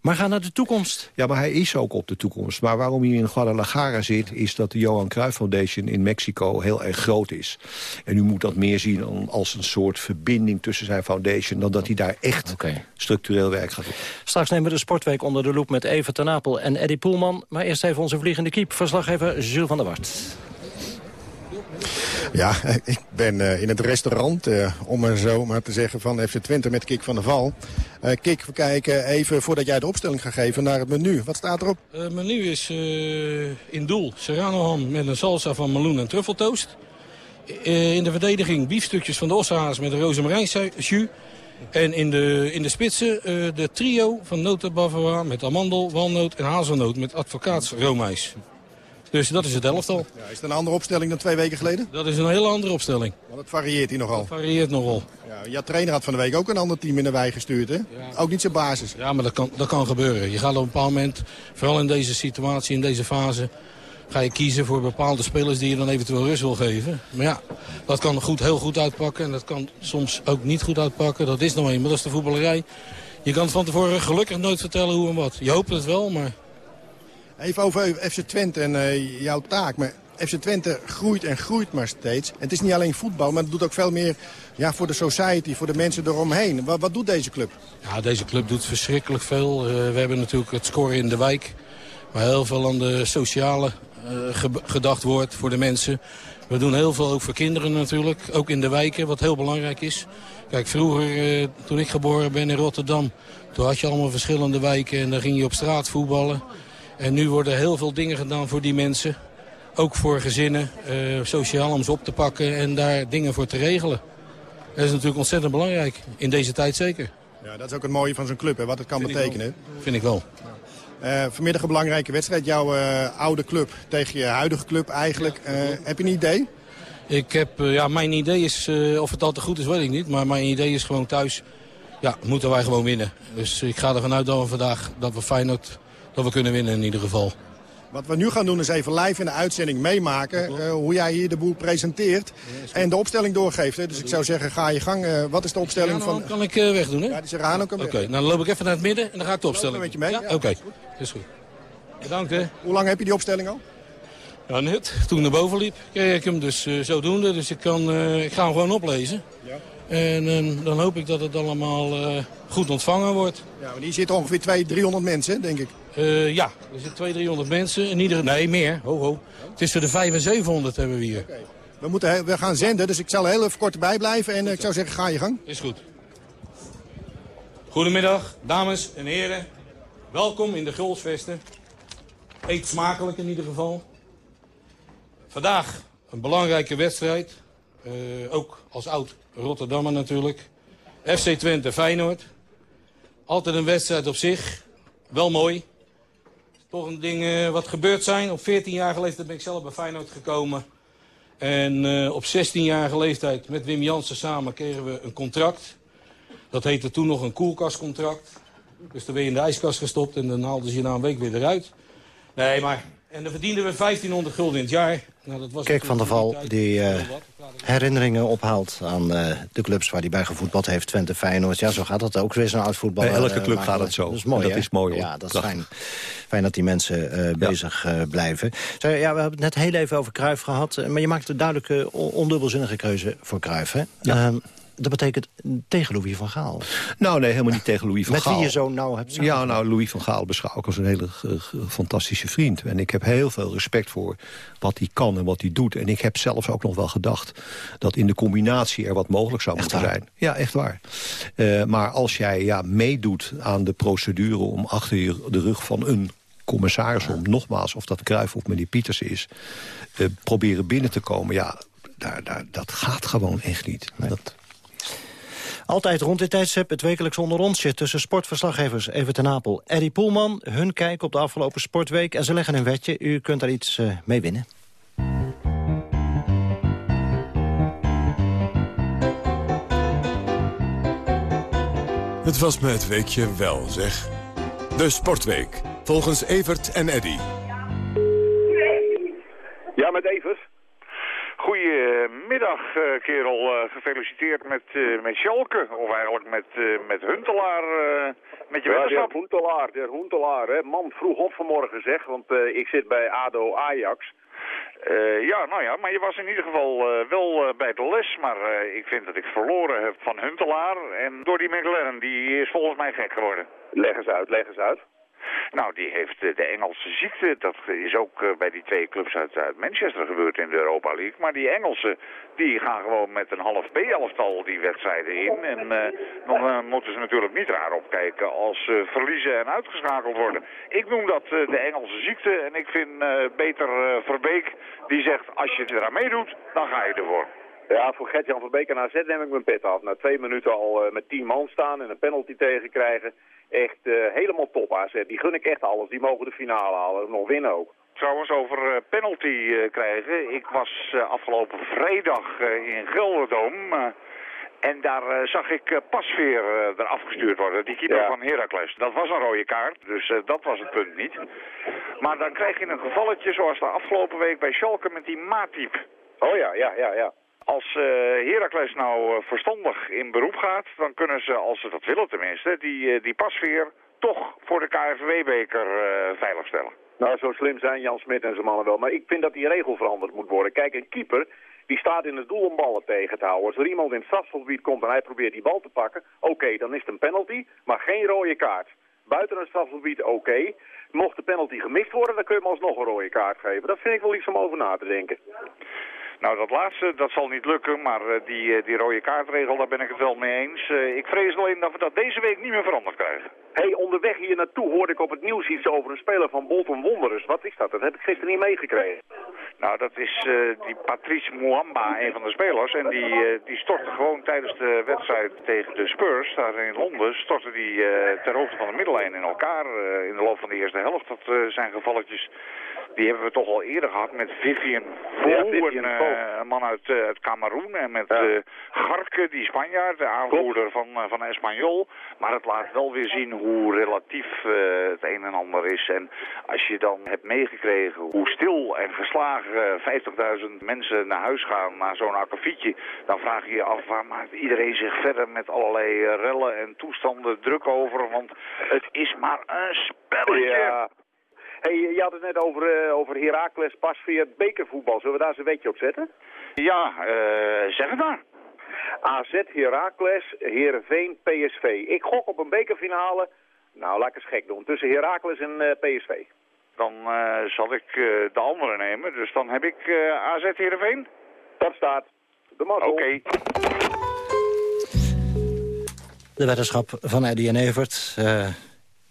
Maar ga naar de toekomst. Ja, maar hij is ook op de toekomst. Maar waarom hij in Guadalajara zit... is dat de Johan Cruijff Foundation in Mexico heel erg groot is. En u moet dat meer zien als een soort verbinding tussen zijn foundation... dan dat hij daar echt okay. structureel werk gaat doen. Straks nemen we de Sportweek onder de loep met Even ten Apel en Eddie Poelman. Maar eerst even onze vliegende kiep. Verslaggever Jules van der Wart. Ja, ik ben uh, in het restaurant, uh, om er zo maar te zeggen, van FC Twente met Kik van der Val. Uh, Kik, we kijken even, voordat jij de opstelling gaat geven, naar het menu. Wat staat erop? Het menu is in doel serrano ham met een salsa van meloen en truffeltoast. in de verdediging biefstukjes van de ossehaas met een rozemarijnsjus. En in de, in de spitsen de trio van noten met amandel, walnoot en hazelnoot met advocaatsroomijs. Dus dat is het elftal. Ja, is het een andere opstelling dan twee weken geleden? Dat is een hele andere opstelling. Want het varieert hier nogal. Het varieert nogal. Ja, jouw trainer had van de week ook een ander team in de wei gestuurd, hè? Ja. Ook niet zijn basis. Ja, maar dat kan, dat kan gebeuren. Je gaat op een bepaald moment, vooral in deze situatie, in deze fase... ga je kiezen voor bepaalde spelers die je dan eventueel rust wil geven. Maar ja, dat kan goed, heel goed uitpakken en dat kan soms ook niet goed uitpakken. Dat is nou eenmaal, dat is de voetballerij. Je kan van tevoren gelukkig nooit vertellen hoe en wat. Je hoopt het wel, maar... Even over FC Twente en uh, jouw taak. Maar FC Twente groeit en groeit maar steeds. Het is niet alleen voetbal, maar het doet ook veel meer ja, voor de society, voor de mensen eromheen. Wat, wat doet deze club? Ja, deze club doet verschrikkelijk veel. Uh, we hebben natuurlijk het scoren in de wijk. Waar heel veel aan de sociale uh, ge gedacht wordt voor de mensen. We doen heel veel ook voor kinderen natuurlijk. Ook in de wijken, wat heel belangrijk is. Kijk, vroeger, toen ik geboren ben in Rotterdam... toen had je allemaal verschillende wijken en dan ging je op straat voetballen... En nu worden heel veel dingen gedaan voor die mensen. Ook voor gezinnen, uh, sociaal om ze op te pakken en daar dingen voor te regelen. Dat is natuurlijk ontzettend belangrijk, in deze tijd zeker. Ja, dat is ook het mooie van zo'n club, hè, wat het kan Vind betekenen. Ik Vind ik wel. Uh, vanmiddag een belangrijke wedstrijd, jouw uh, oude club tegen je huidige club eigenlijk. Ja, heb je een idee? Ik heb, ja, mijn idee is, of het altijd goed is weet ik niet, maar mijn idee is gewoon thuis, ja, moeten wij gewoon winnen. Dus ik ga ervan uit dat we vandaag, dat we Feyenoord dat we kunnen winnen in ieder geval. Wat we nu gaan doen is even live in de uitzending meemeemaken uh, hoe jij hier de boel presenteert en de opstelling doorgeeft. Hè. Dus ik zou zeggen, ga je gang. Uh, wat is de opstelling van... kan ik uh, wegdoen, hè? Ja, die Serrano kan Oké, okay, nou dan loop ik even naar het midden en dan ga ik de opstelling. Met je mee? Ja? Oké, okay. is goed. Bedankt, hè. Hoe lang heb je die opstelling al? Ja, net. Toen naar boven liep, kreeg ik hem dus zodoende. Dus ik, kan, ik ga hem gewoon oplezen. Ja. En eh, dan hoop ik dat het allemaal eh, goed ontvangen wordt. Ja, maar hier zitten ongeveer 200, 300 mensen, denk ik. Eh, ja, er zitten 200, 300 mensen. In ieder, nee, meer. Ho, ho. Tussen de 5 en 700 hebben we hier. We, moeten, he- we gaan zenden, dus ik zal heel even kort erbij blijven. En eh, ik zou zeggen, ga je gang. Is goed. Goedemiddag, dames en heren. Welkom in de Gulsvesten. Eet smakelijk in ieder geval. Vandaag een belangrijke wedstrijd. Eh, ook als oud Rotterdammer natuurlijk. FC Twente Feyenoord. Altijd een wedstrijd op zich. Wel mooi. Een ding eh, wat gebeurd zijn. Op 14 jaar leeftijd ben ik zelf bij Feyenoord gekomen. En eh, op 16-jarige leeftijd met Wim Jansen samen kregen we een contract. Dat heette toen nog een koelkastcontract. Dus dan ben je in de ijskast gestopt en dan haalden ze je na een week weer eruit. Nee, maar... En dan verdienden we 1500 gulden in het jaar. Nou, dat was Kijk van der Val, die eh, herinneringen ophaalt aan eh, de clubs waar hij bij gevoetbald heeft. Twente, Feyenoord. Ja, zo gaat dat ook weer zo'n oud voetballer. Bij elke eh, club gaat het zo. Dat is mooi, En dat hè? is mooi, hoor. Ja, dat is fijn. Fijn dat die mensen eh, bezig blijven. Zeg, ja, we hebben het net heel even over Cruijff gehad. eh, Maar je maakt een duidelijke, on- ondubbelzinnige keuze voor Cruijff, hè? Ehm, dat betekent tegen Louis van Gaal. Nou, nee, helemaal niet tegen Louis van Met Gaal. wie je zo nauw hebt Ja, samengewerkt. nou, Louis van Gaal beschouw ik als een hele eh, fantastische vriend. En ik heb heel veel respect voor wat hij kan en wat hij doet. En ik heb zelfs ook nog wel gedacht dat in de combinatie er wat mogelijk zou moeten waar? zijn. Ja, echt waar. Eh, maar als jij ja, meedoet aan de procedure om achter je, de rug van een commissaris om, nogmaals, of dat Cruijff of meneer Pieters is, eh, proberen binnen te komen, ja, daar, daar, dat gaat gewoon echt niet. Dat, Altijd rond dit tijdstip het wekelijks onderrondje tussen sportverslaggevers Evert ten Apel, Eddie Poelman. Hun kijk op de afgelopen sportweek en ze leggen een wetje. U kunt daar iets eh, mee winnen. Het was me het weekje wel, zeg. De Sportweek, volgens Evert en Eddy. Ja, met Evers. Goedemiddag, eh, kerel. Eh, gefeliciteerd met, eh, met Schalke. Of eigenlijk met, met Huntelaar. met je Ja, de. Hoentelaar, de Hoentelaar, hè. Man, vroeg op vanmorgen zeg, want ik zit bij ADO Ajax. Ja, nou ja, maar je was in ieder geval wel bij de les. Maar ik vind dat ik verloren heb van Huntelaar. En door die McLaren, die is volgens mij gek geworden. Leg eens uit, leg eens uit. Nou, die heeft eh, de Engelse ziekte. Dat is ook eh, bij die twee clubs uit, Manchester gebeurd in de Europa League. Maar die Engelsen, die gaan gewoon met een half B-elftal die wedstrijden in. En eh, dan moeten ze natuurlijk niet raar opkijken als ze verliezen en uitgeschakeld worden. Ik noem dat de Engelse ziekte. En ik vind beter Verbeek, die zegt, als je eraan meedoet, dan ga je ervoor. Ja, voor Gert-Jan van Beek en AZ neem ik mijn pet af. Na twee minuten al eh, met tien man staan en een penalty tegenkrijgen. Echt eh, helemaal top AZ. Die gun ik echt alles. Die mogen de finale halen. Nog winnen ook. Trouwens, over eh, penalty krijgen. Ik was afgelopen vrijdag in Gelderdoom. en daar zag ik eh, Pasveer eh, eraf gestuurd worden. Die keeper Ja. van Heracles. Dat was een rode kaart, dus dat was het punt niet. Maar dan krijg je een gevalletje zoals de afgelopen week bij Schalke met die Matip. Oh ja, ja, ja, ja. Als eh Heracles nou eh, verstandig in beroep gaat, dan kunnen ze, als ze dat willen tenminste, die, eh, die Pasveer toch voor de KFW-beker eh veiligstellen. Nou, zo slim zijn Jan Smit en zijn mannen wel. Maar ik vind dat die regel veranderd moet worden. Kijk, een keeper die staat in het doel om ballen tegen te houden. Als er iemand in het strafgebied komt en hij probeert die bal te pakken... oké, dan is het een penalty, maar geen rode kaart. Buiten het strafgebied, oké. Mocht de penalty gemist worden, dan kun je hem alsnog een rode kaart geven. Dat vind ik wel iets om over na te denken. Nou, dat laatste, dat zal niet lukken, maar eh, die, eh, die rode kaartregel, daar ben ik het wel mee eens. Eh, ik vrees alleen dat we dat deze week niet meer veranderd krijgen. Hé, hey, onderweg hier naartoe hoorde ik op het nieuws iets over een speler van Bolton Wanderers. Wat is dat? Dat heb ik gisteren niet meegekregen. Nou, dat is die Patrice Muamba, een van de spelers. En die, die stortte gewoon tijdens de wedstrijd tegen de Spurs, daar in Londen, stortte die ter hoogte van de middellijn in elkaar in de loop van de eerste helft. Dat zijn gevalletjes, die hebben we toch al eerder gehad met Vivian Vo, Ja, Vivian een, Vo. eh, een man uit, eh, uit Cameroen. En met eh, Garke, die Spanjaard, de aanvoerder van, van Espanyol. Maar het laat wel weer zien hoe relatief het een en ander is. En als je dan hebt meegekregen hoe stil en geslagen eh, 50.000 mensen naar huis gaan na zo'n akkefietje, dan vraag je je af waar maakt iedereen zich verder met allerlei rellen en toestanden druk over. Want het is maar een spelletje. Ja. Hey, je had het net over, eh, over Heracles, Pasveer, bekervoetbal. Zullen we daar eens een weetje op zetten? Ja, eh, zeg het maar. AZ, Heracles, Heerenveen, PSV. Ik gok op een bekerfinale. Nou, laat ik eens gek doen. Tussen Heracles en uh, PSV. Dan uh, zal ik uh, de andere nemen. Dus dan heb ik AZ Heerenveen. Dat staat. De mazzel. Oké. Okay. De weddenschap van Eddie en Evert.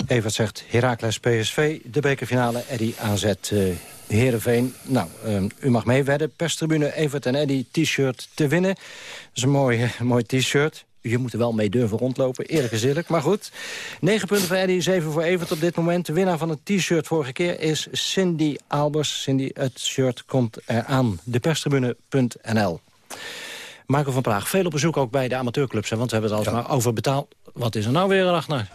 Evert zegt Heracles PSV. De bekerfinale Eddie AZ uh, Heerenveen. Nou, um, u mag meewedden. Perstribune Evert en Eddie t-shirt te winnen. Dat is een mooi, mooi t-shirt. Je moet er wel mee durven rondlopen, eerlijk gezegd. Maar goed, 9 punten voor Eddie, 7 voor Evert op dit moment. De winnaar van het t-shirt vorige keer is Cindy Albers. Cindy, het shirt komt eraan. Deperstribune.nl Marco van Praag, veel op bezoek ook bij de amateurclubs. Hè, want we hebben het al ja. over betaald. Wat is er nou weer, Ragnar?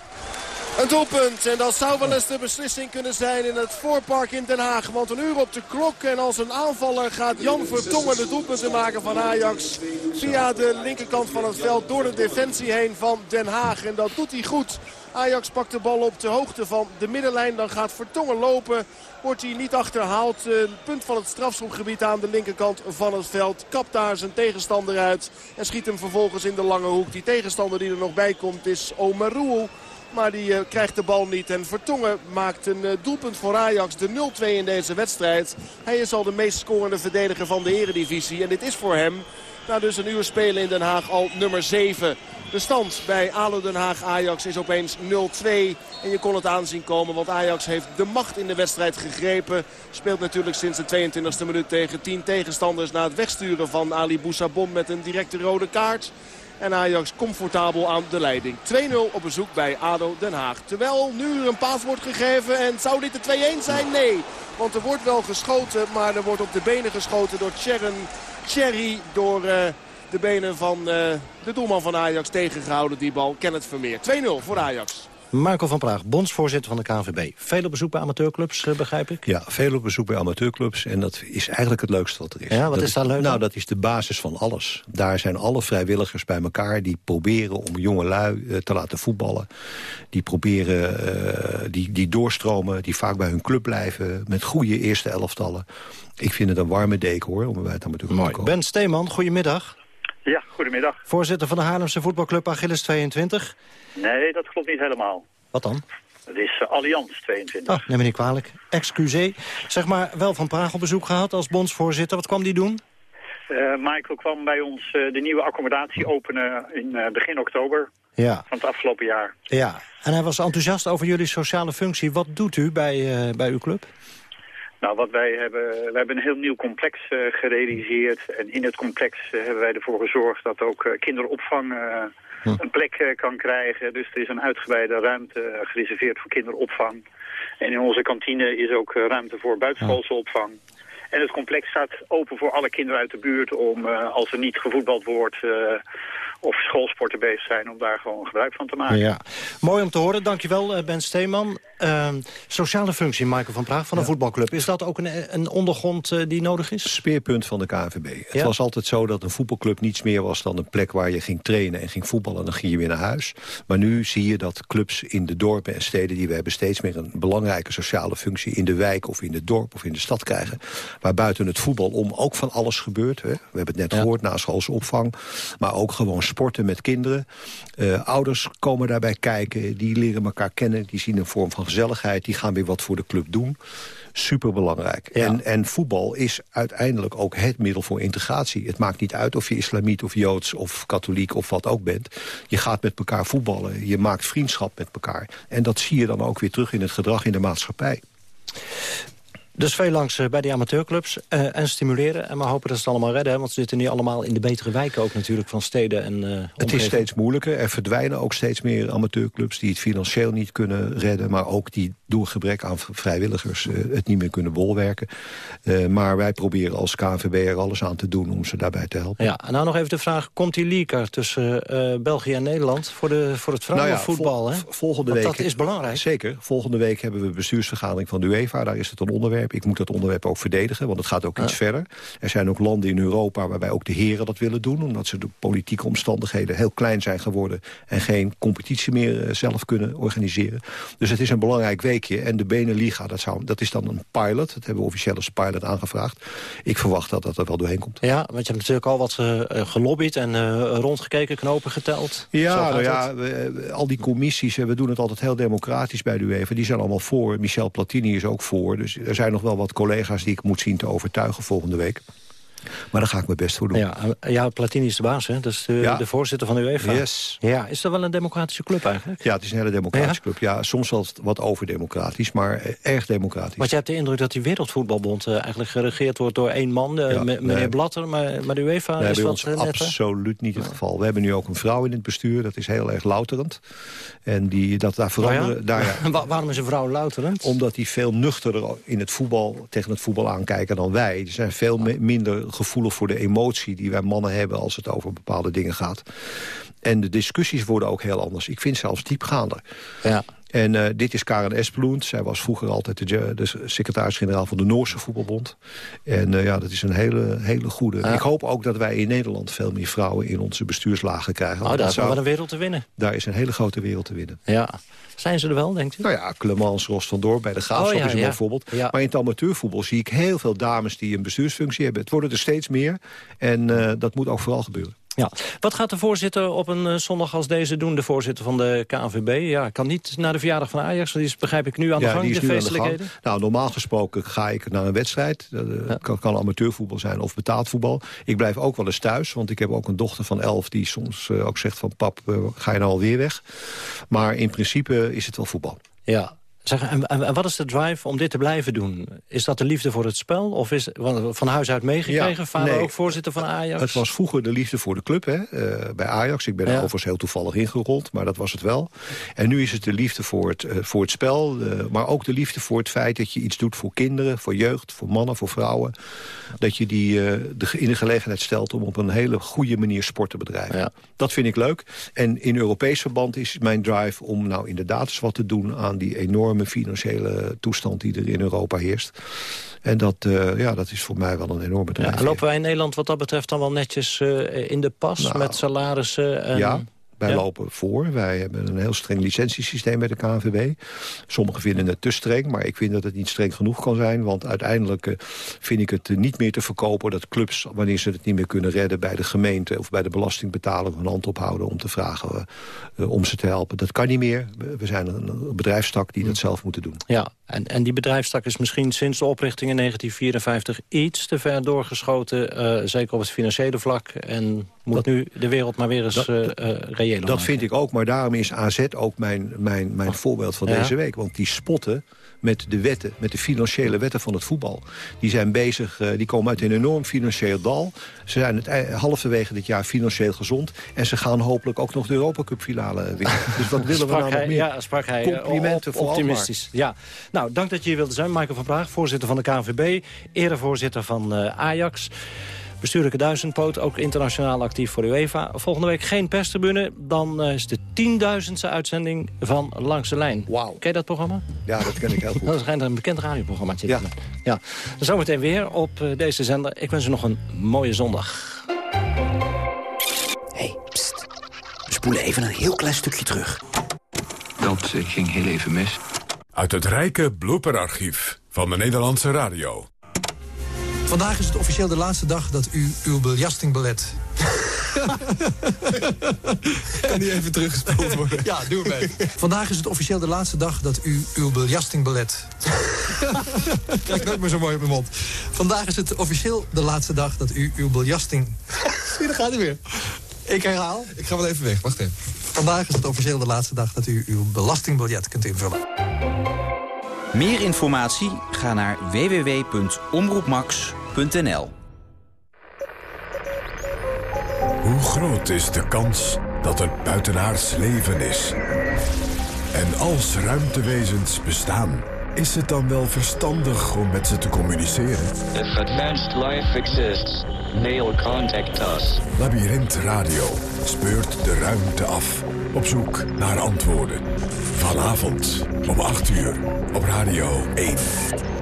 Een doelpunt. En dat zou wel eens de beslissing kunnen zijn in het voorpark in Den Haag. Want een uur op de klok. En als een aanvaller gaat Jan Vertongen de doelpunten maken van Ajax. Via de linkerkant van het veld door de defensie heen van Den Haag. En dat doet hij goed. Ajax pakt de bal op de hoogte van de middenlijn. Dan gaat Vertongen lopen. Wordt hij niet achterhaald. punt van het strafschopgebied aan de linkerkant van het veld. Kapt daar zijn tegenstander uit. En schiet hem vervolgens in de lange hoek. Die tegenstander die er nog bij komt is Omeroel. Maar die uh, krijgt de bal niet. En Vertongen maakt een uh, doelpunt voor Ajax. De 0-2 in deze wedstrijd. Hij is al de meest scorende verdediger van de eredivisie. En dit is voor hem, na dus een uur spelen in Den Haag, al nummer 7. De stand bij ALO Den Haag Ajax is opeens 0-2. En je kon het aanzien komen, want Ajax heeft de macht in de wedstrijd gegrepen. Speelt natuurlijk sinds de 22e minuut tegen 10 tegenstanders... na het wegsturen van Ali Boussabon met een directe rode kaart. En Ajax comfortabel aan de leiding. 2-0 op bezoek bij ADO Den Haag. Terwijl nu een paas wordt gegeven. En zou dit de 2-1 zijn? Nee. Want er wordt wel geschoten. Maar er wordt op de benen geschoten door Cherren. Cherry door uh, de benen van uh, de doelman van Ajax tegengehouden. Die bal. Kenneth Vermeer. 2-0 voor Ajax. Marco van Praag, bondsvoorzitter van de KNVB. Veel op bezoek bij amateurclubs, uh, begrijp ik? Ja, veel op bezoek bij amateurclubs. En dat is eigenlijk het leukste wat er is. Ja, wat dat is daar leuk Nou, dat is de basis van alles. Daar zijn alle vrijwilligers bij elkaar die proberen om jonge lui uh, te laten voetballen. Die proberen, uh, die, die doorstromen, die vaak bij hun club blijven... met goede eerste elftallen. Ik vind het een warme deken, hoor, om bij het amateurclub Mooi. te komen. Ben Steeman, goedemiddag. Goedemiddag. Voorzitter van de Haarlemse voetbalclub Achilles 22. Nee, dat klopt niet helemaal. Wat dan? Het is uh, Allianz 22. Oh, neem me niet kwalijk. Excuseer. Zeg maar, wel van Praag op bezoek gehad als bondsvoorzitter. Wat kwam die doen? Uh, Michael kwam bij ons uh, de nieuwe accommodatie openen in begin oktober ja. van het afgelopen jaar. Ja, en hij was enthousiast over jullie sociale functie. Wat doet u bij, bij uw club? Nou, wat wij hebben, we hebben een heel nieuw complex uh, gerealiseerd. En in het complex uh, hebben wij ervoor gezorgd dat ook uh, kinderopvang hm. een plek kan krijgen. Dus er is een uitgebreide ruimte gereserveerd voor kinderopvang. En in onze kantine is ook ruimte voor buitenschoolse opvang. En het complex staat open voor alle kinderen uit de buurt om, als er niet gevoetbald wordt of schoolsporten bezig zijn om daar gewoon gebruik van te maken. Ja. Mooi om te horen, dankjewel Ben Steeman. Uh, sociale functie, Michael van Praag, van een ja. voetbalclub. Is dat ook een, een ondergrond uh, die nodig is? Speerpunt van de KNVB. Ja? Het was altijd zo dat een voetbalclub niets meer was dan een plek waar je ging trainen en ging voetballen. En dan ging je weer naar huis. Maar nu zie je dat clubs in de dorpen en steden die we hebben steeds meer een belangrijke sociale functie in de wijk of in het dorp of in de stad krijgen. Waar buiten het voetbal om ook van alles gebeurt. Hè. We hebben het net ja. gehoord, na schoolse opvang. Maar ook gewoon sporten met kinderen. Uh, ouders komen daarbij kijken, die leren elkaar kennen, die zien een vorm van gezelligheid, die gaan weer wat voor de club doen. Superbelangrijk. Ja. En, en voetbal is uiteindelijk ook het middel voor integratie. Het maakt niet uit of je islamiet of joods of katholiek of wat ook bent. Je gaat met elkaar voetballen, je maakt vriendschap met elkaar. En dat zie je dan ook weer terug in het gedrag in de maatschappij. Dus veel langs uh, bij die amateurclubs uh, en stimuleren. En maar hopen dat ze het allemaal redden. Hè? Want ze zitten nu allemaal in de betere wijken ook natuurlijk van steden en uh, Het is steeds moeilijker. Er verdwijnen ook steeds meer amateurclubs die het financieel niet kunnen redden. Maar ook die door gebrek aan vrijwilligers het niet meer kunnen bolwerken. maar wij proberen als KNVB er alles aan te doen om ze daarbij te helpen. Ja, en nou nog even de vraag. Komt die leaker tussen België en Nederland voor, de, voor het vrouwenvoetbal? Nou ja, vol, volgende week, dat is belangrijk. Zeker. Volgende week hebben we bestuursvergadering van de UEFA. Daar is het een onderwerp. Ik moet dat onderwerp ook verdedigen, want het gaat ook ja. iets verder. Er zijn ook landen in Europa waarbij ook de heren dat willen doen... omdat ze de politieke omstandigheden heel klein zijn geworden... en geen competitie meer zelf kunnen organiseren. Dus het is een belangrijk WK En de Beneliga, dat, zou, dat is dan een pilot. Dat hebben we officieel als pilot aangevraagd. Ik verwacht dat dat er wel doorheen komt. Ja, want je hebt natuurlijk al wat uh, gelobbyd en uh, rondgekeken, knopen geteld. Ja, nou ja we, al die commissies, we doen het altijd heel democratisch bij de UEFA. Die zijn allemaal voor. Michel Platini is ook voor. Dus er zijn nog wel wat collega's die ik moet zien te overtuigen volgende week. Maar daar ga ik mijn best voor doen. Ja, ja Platini is de baas, hè? Dat is de, de voorzitter van de UEFA. Yes. Ja, is dat wel een democratische club eigenlijk? Ja, het is een hele democratische club. Ja, soms wel wat overdemocratisch, maar eh, erg democratisch. Want je hebt de indruk dat die Wereldvoetbalbond uh, eigenlijk geregeerd wordt door één man, uh, ja, meneer nee. Blatter. Maar, maar de UEFA nee, is bij wat ons absoluut niet het geval. We hebben nu ook een vrouw in het bestuur, dat is heel erg louterend. En die, dat daar veranderen... Oh daar, ja? Waarom is een vrouw louterend? Omdat die veel nuchterder in het voetbal, tegen het voetbal aankijken dan wij. Die zijn veel minder gevoelig voor de emotie die wij mannen hebben als het over bepaalde dingen gaat. En de discussies worden ook heel anders. Ik vind zelfs diepgaander. Ja. En uh, dit is Karen Espeloend. Zij was vroeger altijd de, de secretaris-generaal van de Noorse voetbalbond. En uh, ja, dat is een hele, hele goede. Ja. Ik hoop ook dat wij in Nederland veel meer vrouwen in onze bestuurslagen krijgen. Oh, daar is wel een wereld te winnen. Daar is een hele grote wereld te winnen. Ja. Zijn ze er wel, denkt u? Nou ja, Clemens Rost van Dorp bij de Graafschap Oh, ja, is een ja. mooi voorbeeld. Ja. Maar in het amateurvoetbal zie ik heel veel dames die een bestuursfunctie hebben. Het worden er steeds meer. En uh, dat moet ook vooral gebeuren. Ja. Wat gaat de voorzitter op een uh, zondag als deze doen? De voorzitter van de KNVB. Ja, kan niet naar de verjaardag van Ajax. Die is, begrijp ik, nu aan de ja, gang, die is de nu aan de feestelijkheden. gang. Nou, normaal gesproken ga ik naar een wedstrijd. Dat ja. kan, kan, amateurvoetbal zijn of betaald voetbal. Ik blijf ook wel eens thuis, want ik heb ook een dochter van elf... die soms uh, ook zegt van pap, ga je nou alweer weg? Maar in principe is het wel voetbal. Ja, Zeg, en, en, wat is de drive om dit te blijven doen? Is dat de liefde voor het spel? Of is van huis uit meegekregen? Ja, Vader nee. ook voorzitter van Ajax? Het was vroeger de liefde voor de club, hè? Uh, bij Ajax. Ik ben er overigens heel toevallig ingerold, maar dat was het wel. En nu is het de liefde voor het, uh, voor het spel, uh, maar ook de liefde voor het feit dat je iets doet voor kinderen, voor jeugd, voor mannen, voor vrouwen. Dat je die de, in de gelegenheid stelt om op een hele goede manier sport te bedrijven. Ja. Dat vind ik leuk. En in Europees verband is mijn drive om nou inderdaad eens wat te doen aan die enorme financiële toestand die er in Europa heerst. En dat, uh, ja, dat is voor mij wel een enorme. Ja, lopen wij in Nederland wat dat betreft dan wel netjes uh, in de pas nou, met salarissen? En... Ja, wij ja. lopen voor. Wij hebben een heel streng licentiesysteem bij de KNVB. Sommigen vinden het te streng, maar ik vind dat het niet streng genoeg kan zijn. Want uiteindelijk uh, vind ik het niet meer te verkopen dat clubs, wanneer ze het niet meer kunnen redden... bij de gemeente of bij de belastingbetaler hun hand ophouden om te vragen uh, om ze te helpen. Dat kan niet meer. We zijn een bedrijfstak die dat zelf moeten doen. Ja, en, en die bedrijfstak is misschien sinds de oprichting in 1954 iets te ver doorgeschoten. zeker op het financiële vlak. En moet dat, nu de wereld maar weer eens dat, uh, reëel Dat maken. vind ik ook, maar daarom is AZ ook mijn, mijn, mijn oh. voorbeeld van ja. deze week. Want die spotten met de wetten, met de financiële wetten van het voetbal. Die zijn bezig, uh, die komen uit een enorm financieel dal. Ze zijn het halverwege dit jaar financieel gezond. En ze gaan hopelijk ook nog de Europa Cup finale winnen. Dus wat willen we nou hij, nog meer? Ja, sprak hij eh, Complimenten op, optimistisch. Ja. Nou, dank dat je hier wilde zijn. Michael van Praag, voorzitter van de KNVB. Erevoorzitter van uh, Ajax. Bestuurlijke duizendpoot, ook internationaal actief voor UEFA. Volgende week geen perstribune. Dan uh, is de tienduizendste uitzending van Langs de Lijn. Wauw. Ken je dat programma? Ja, dat ken ik heel goed. dat schijnt een bekend radioprogramma te ja. Ja. Zometeen weer op uh, deze zender. Ik wens u nog een mooie zondag. hey, pst. We spoelen even een heel klein stukje terug. Dat ging heel even mis. Uit het rijke blooperarchief van de Nederlandse radio. Vandaag is het officieel de laatste dag dat u uw belastingbelet... kan die even teruggespoeld worden? Ja, doe even. Vandaag is het officieel de laatste dag dat u uw belastingbelet... Krijg nooit meer zo mooi op mijn mond. Vandaag is het officieel de laatste dag dat u uw belasting... Zie, daar gaat hij weer. Ik herhaal. Ik ga wel even weg, wacht even. Vandaag is het officieel de laatste dag dat u uw belastingbiljet kunt invullen. Meer informatie? Ga naar www.omroepmax.nl Hoe groot is de kans dat er buitenaards leven is? En als ruimtewezens bestaan, is het dan wel verstandig om met ze te communiceren? If advanced life exists, mail contact us. Labyrinth Radio speurt de ruimte af op zoek naar antwoorden. Vanavond om 8 uur op Radio 1.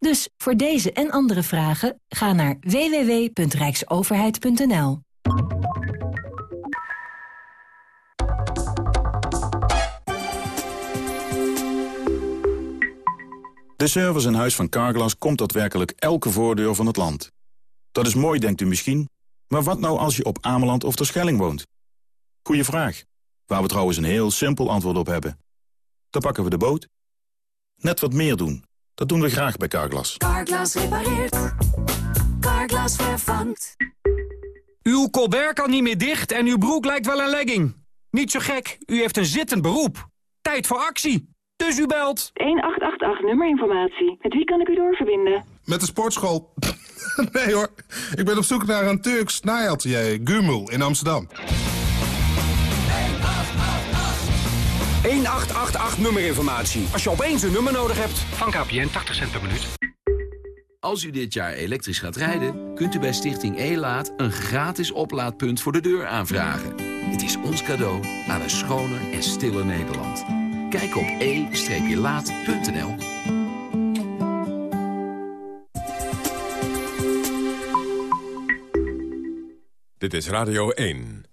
Dus voor deze en andere vragen ga naar www.rijksoverheid.nl. De service in huis van Carglass komt daadwerkelijk elke voordeur van het land. Dat is mooi, denkt u misschien, maar wat nou als je op Ameland of Terschelling woont? Goeie vraag, waar we trouwens een heel simpel antwoord op hebben. Dan pakken we de boot. Net wat meer doen, dat doen we graag bij Carglass. Carglass repareert. Carglass vervangt. Uw colbert kan niet meer dicht en uw broek lijkt wel een legging. Niet zo gek, u heeft een zittend beroep. Tijd voor actie. Dus u belt. 1888 nummerinformatie. Met wie kan ik u doorverbinden? Met de sportschool. nee hoor, ik ben op zoek naar een Turks naaiatelier, Gumul, in Amsterdam. 1888 nummerinformatie. Als je opeens een nummer nodig hebt. Van KPN 80 cent per minuut. Als u dit jaar elektrisch gaat rijden, kunt u bij Stichting E-Laat een gratis oplaadpunt voor de deur aanvragen. Het is ons cadeau aan een schoner en stiller Nederland. Kijk op e-laat.nl. Dit is Radio 1.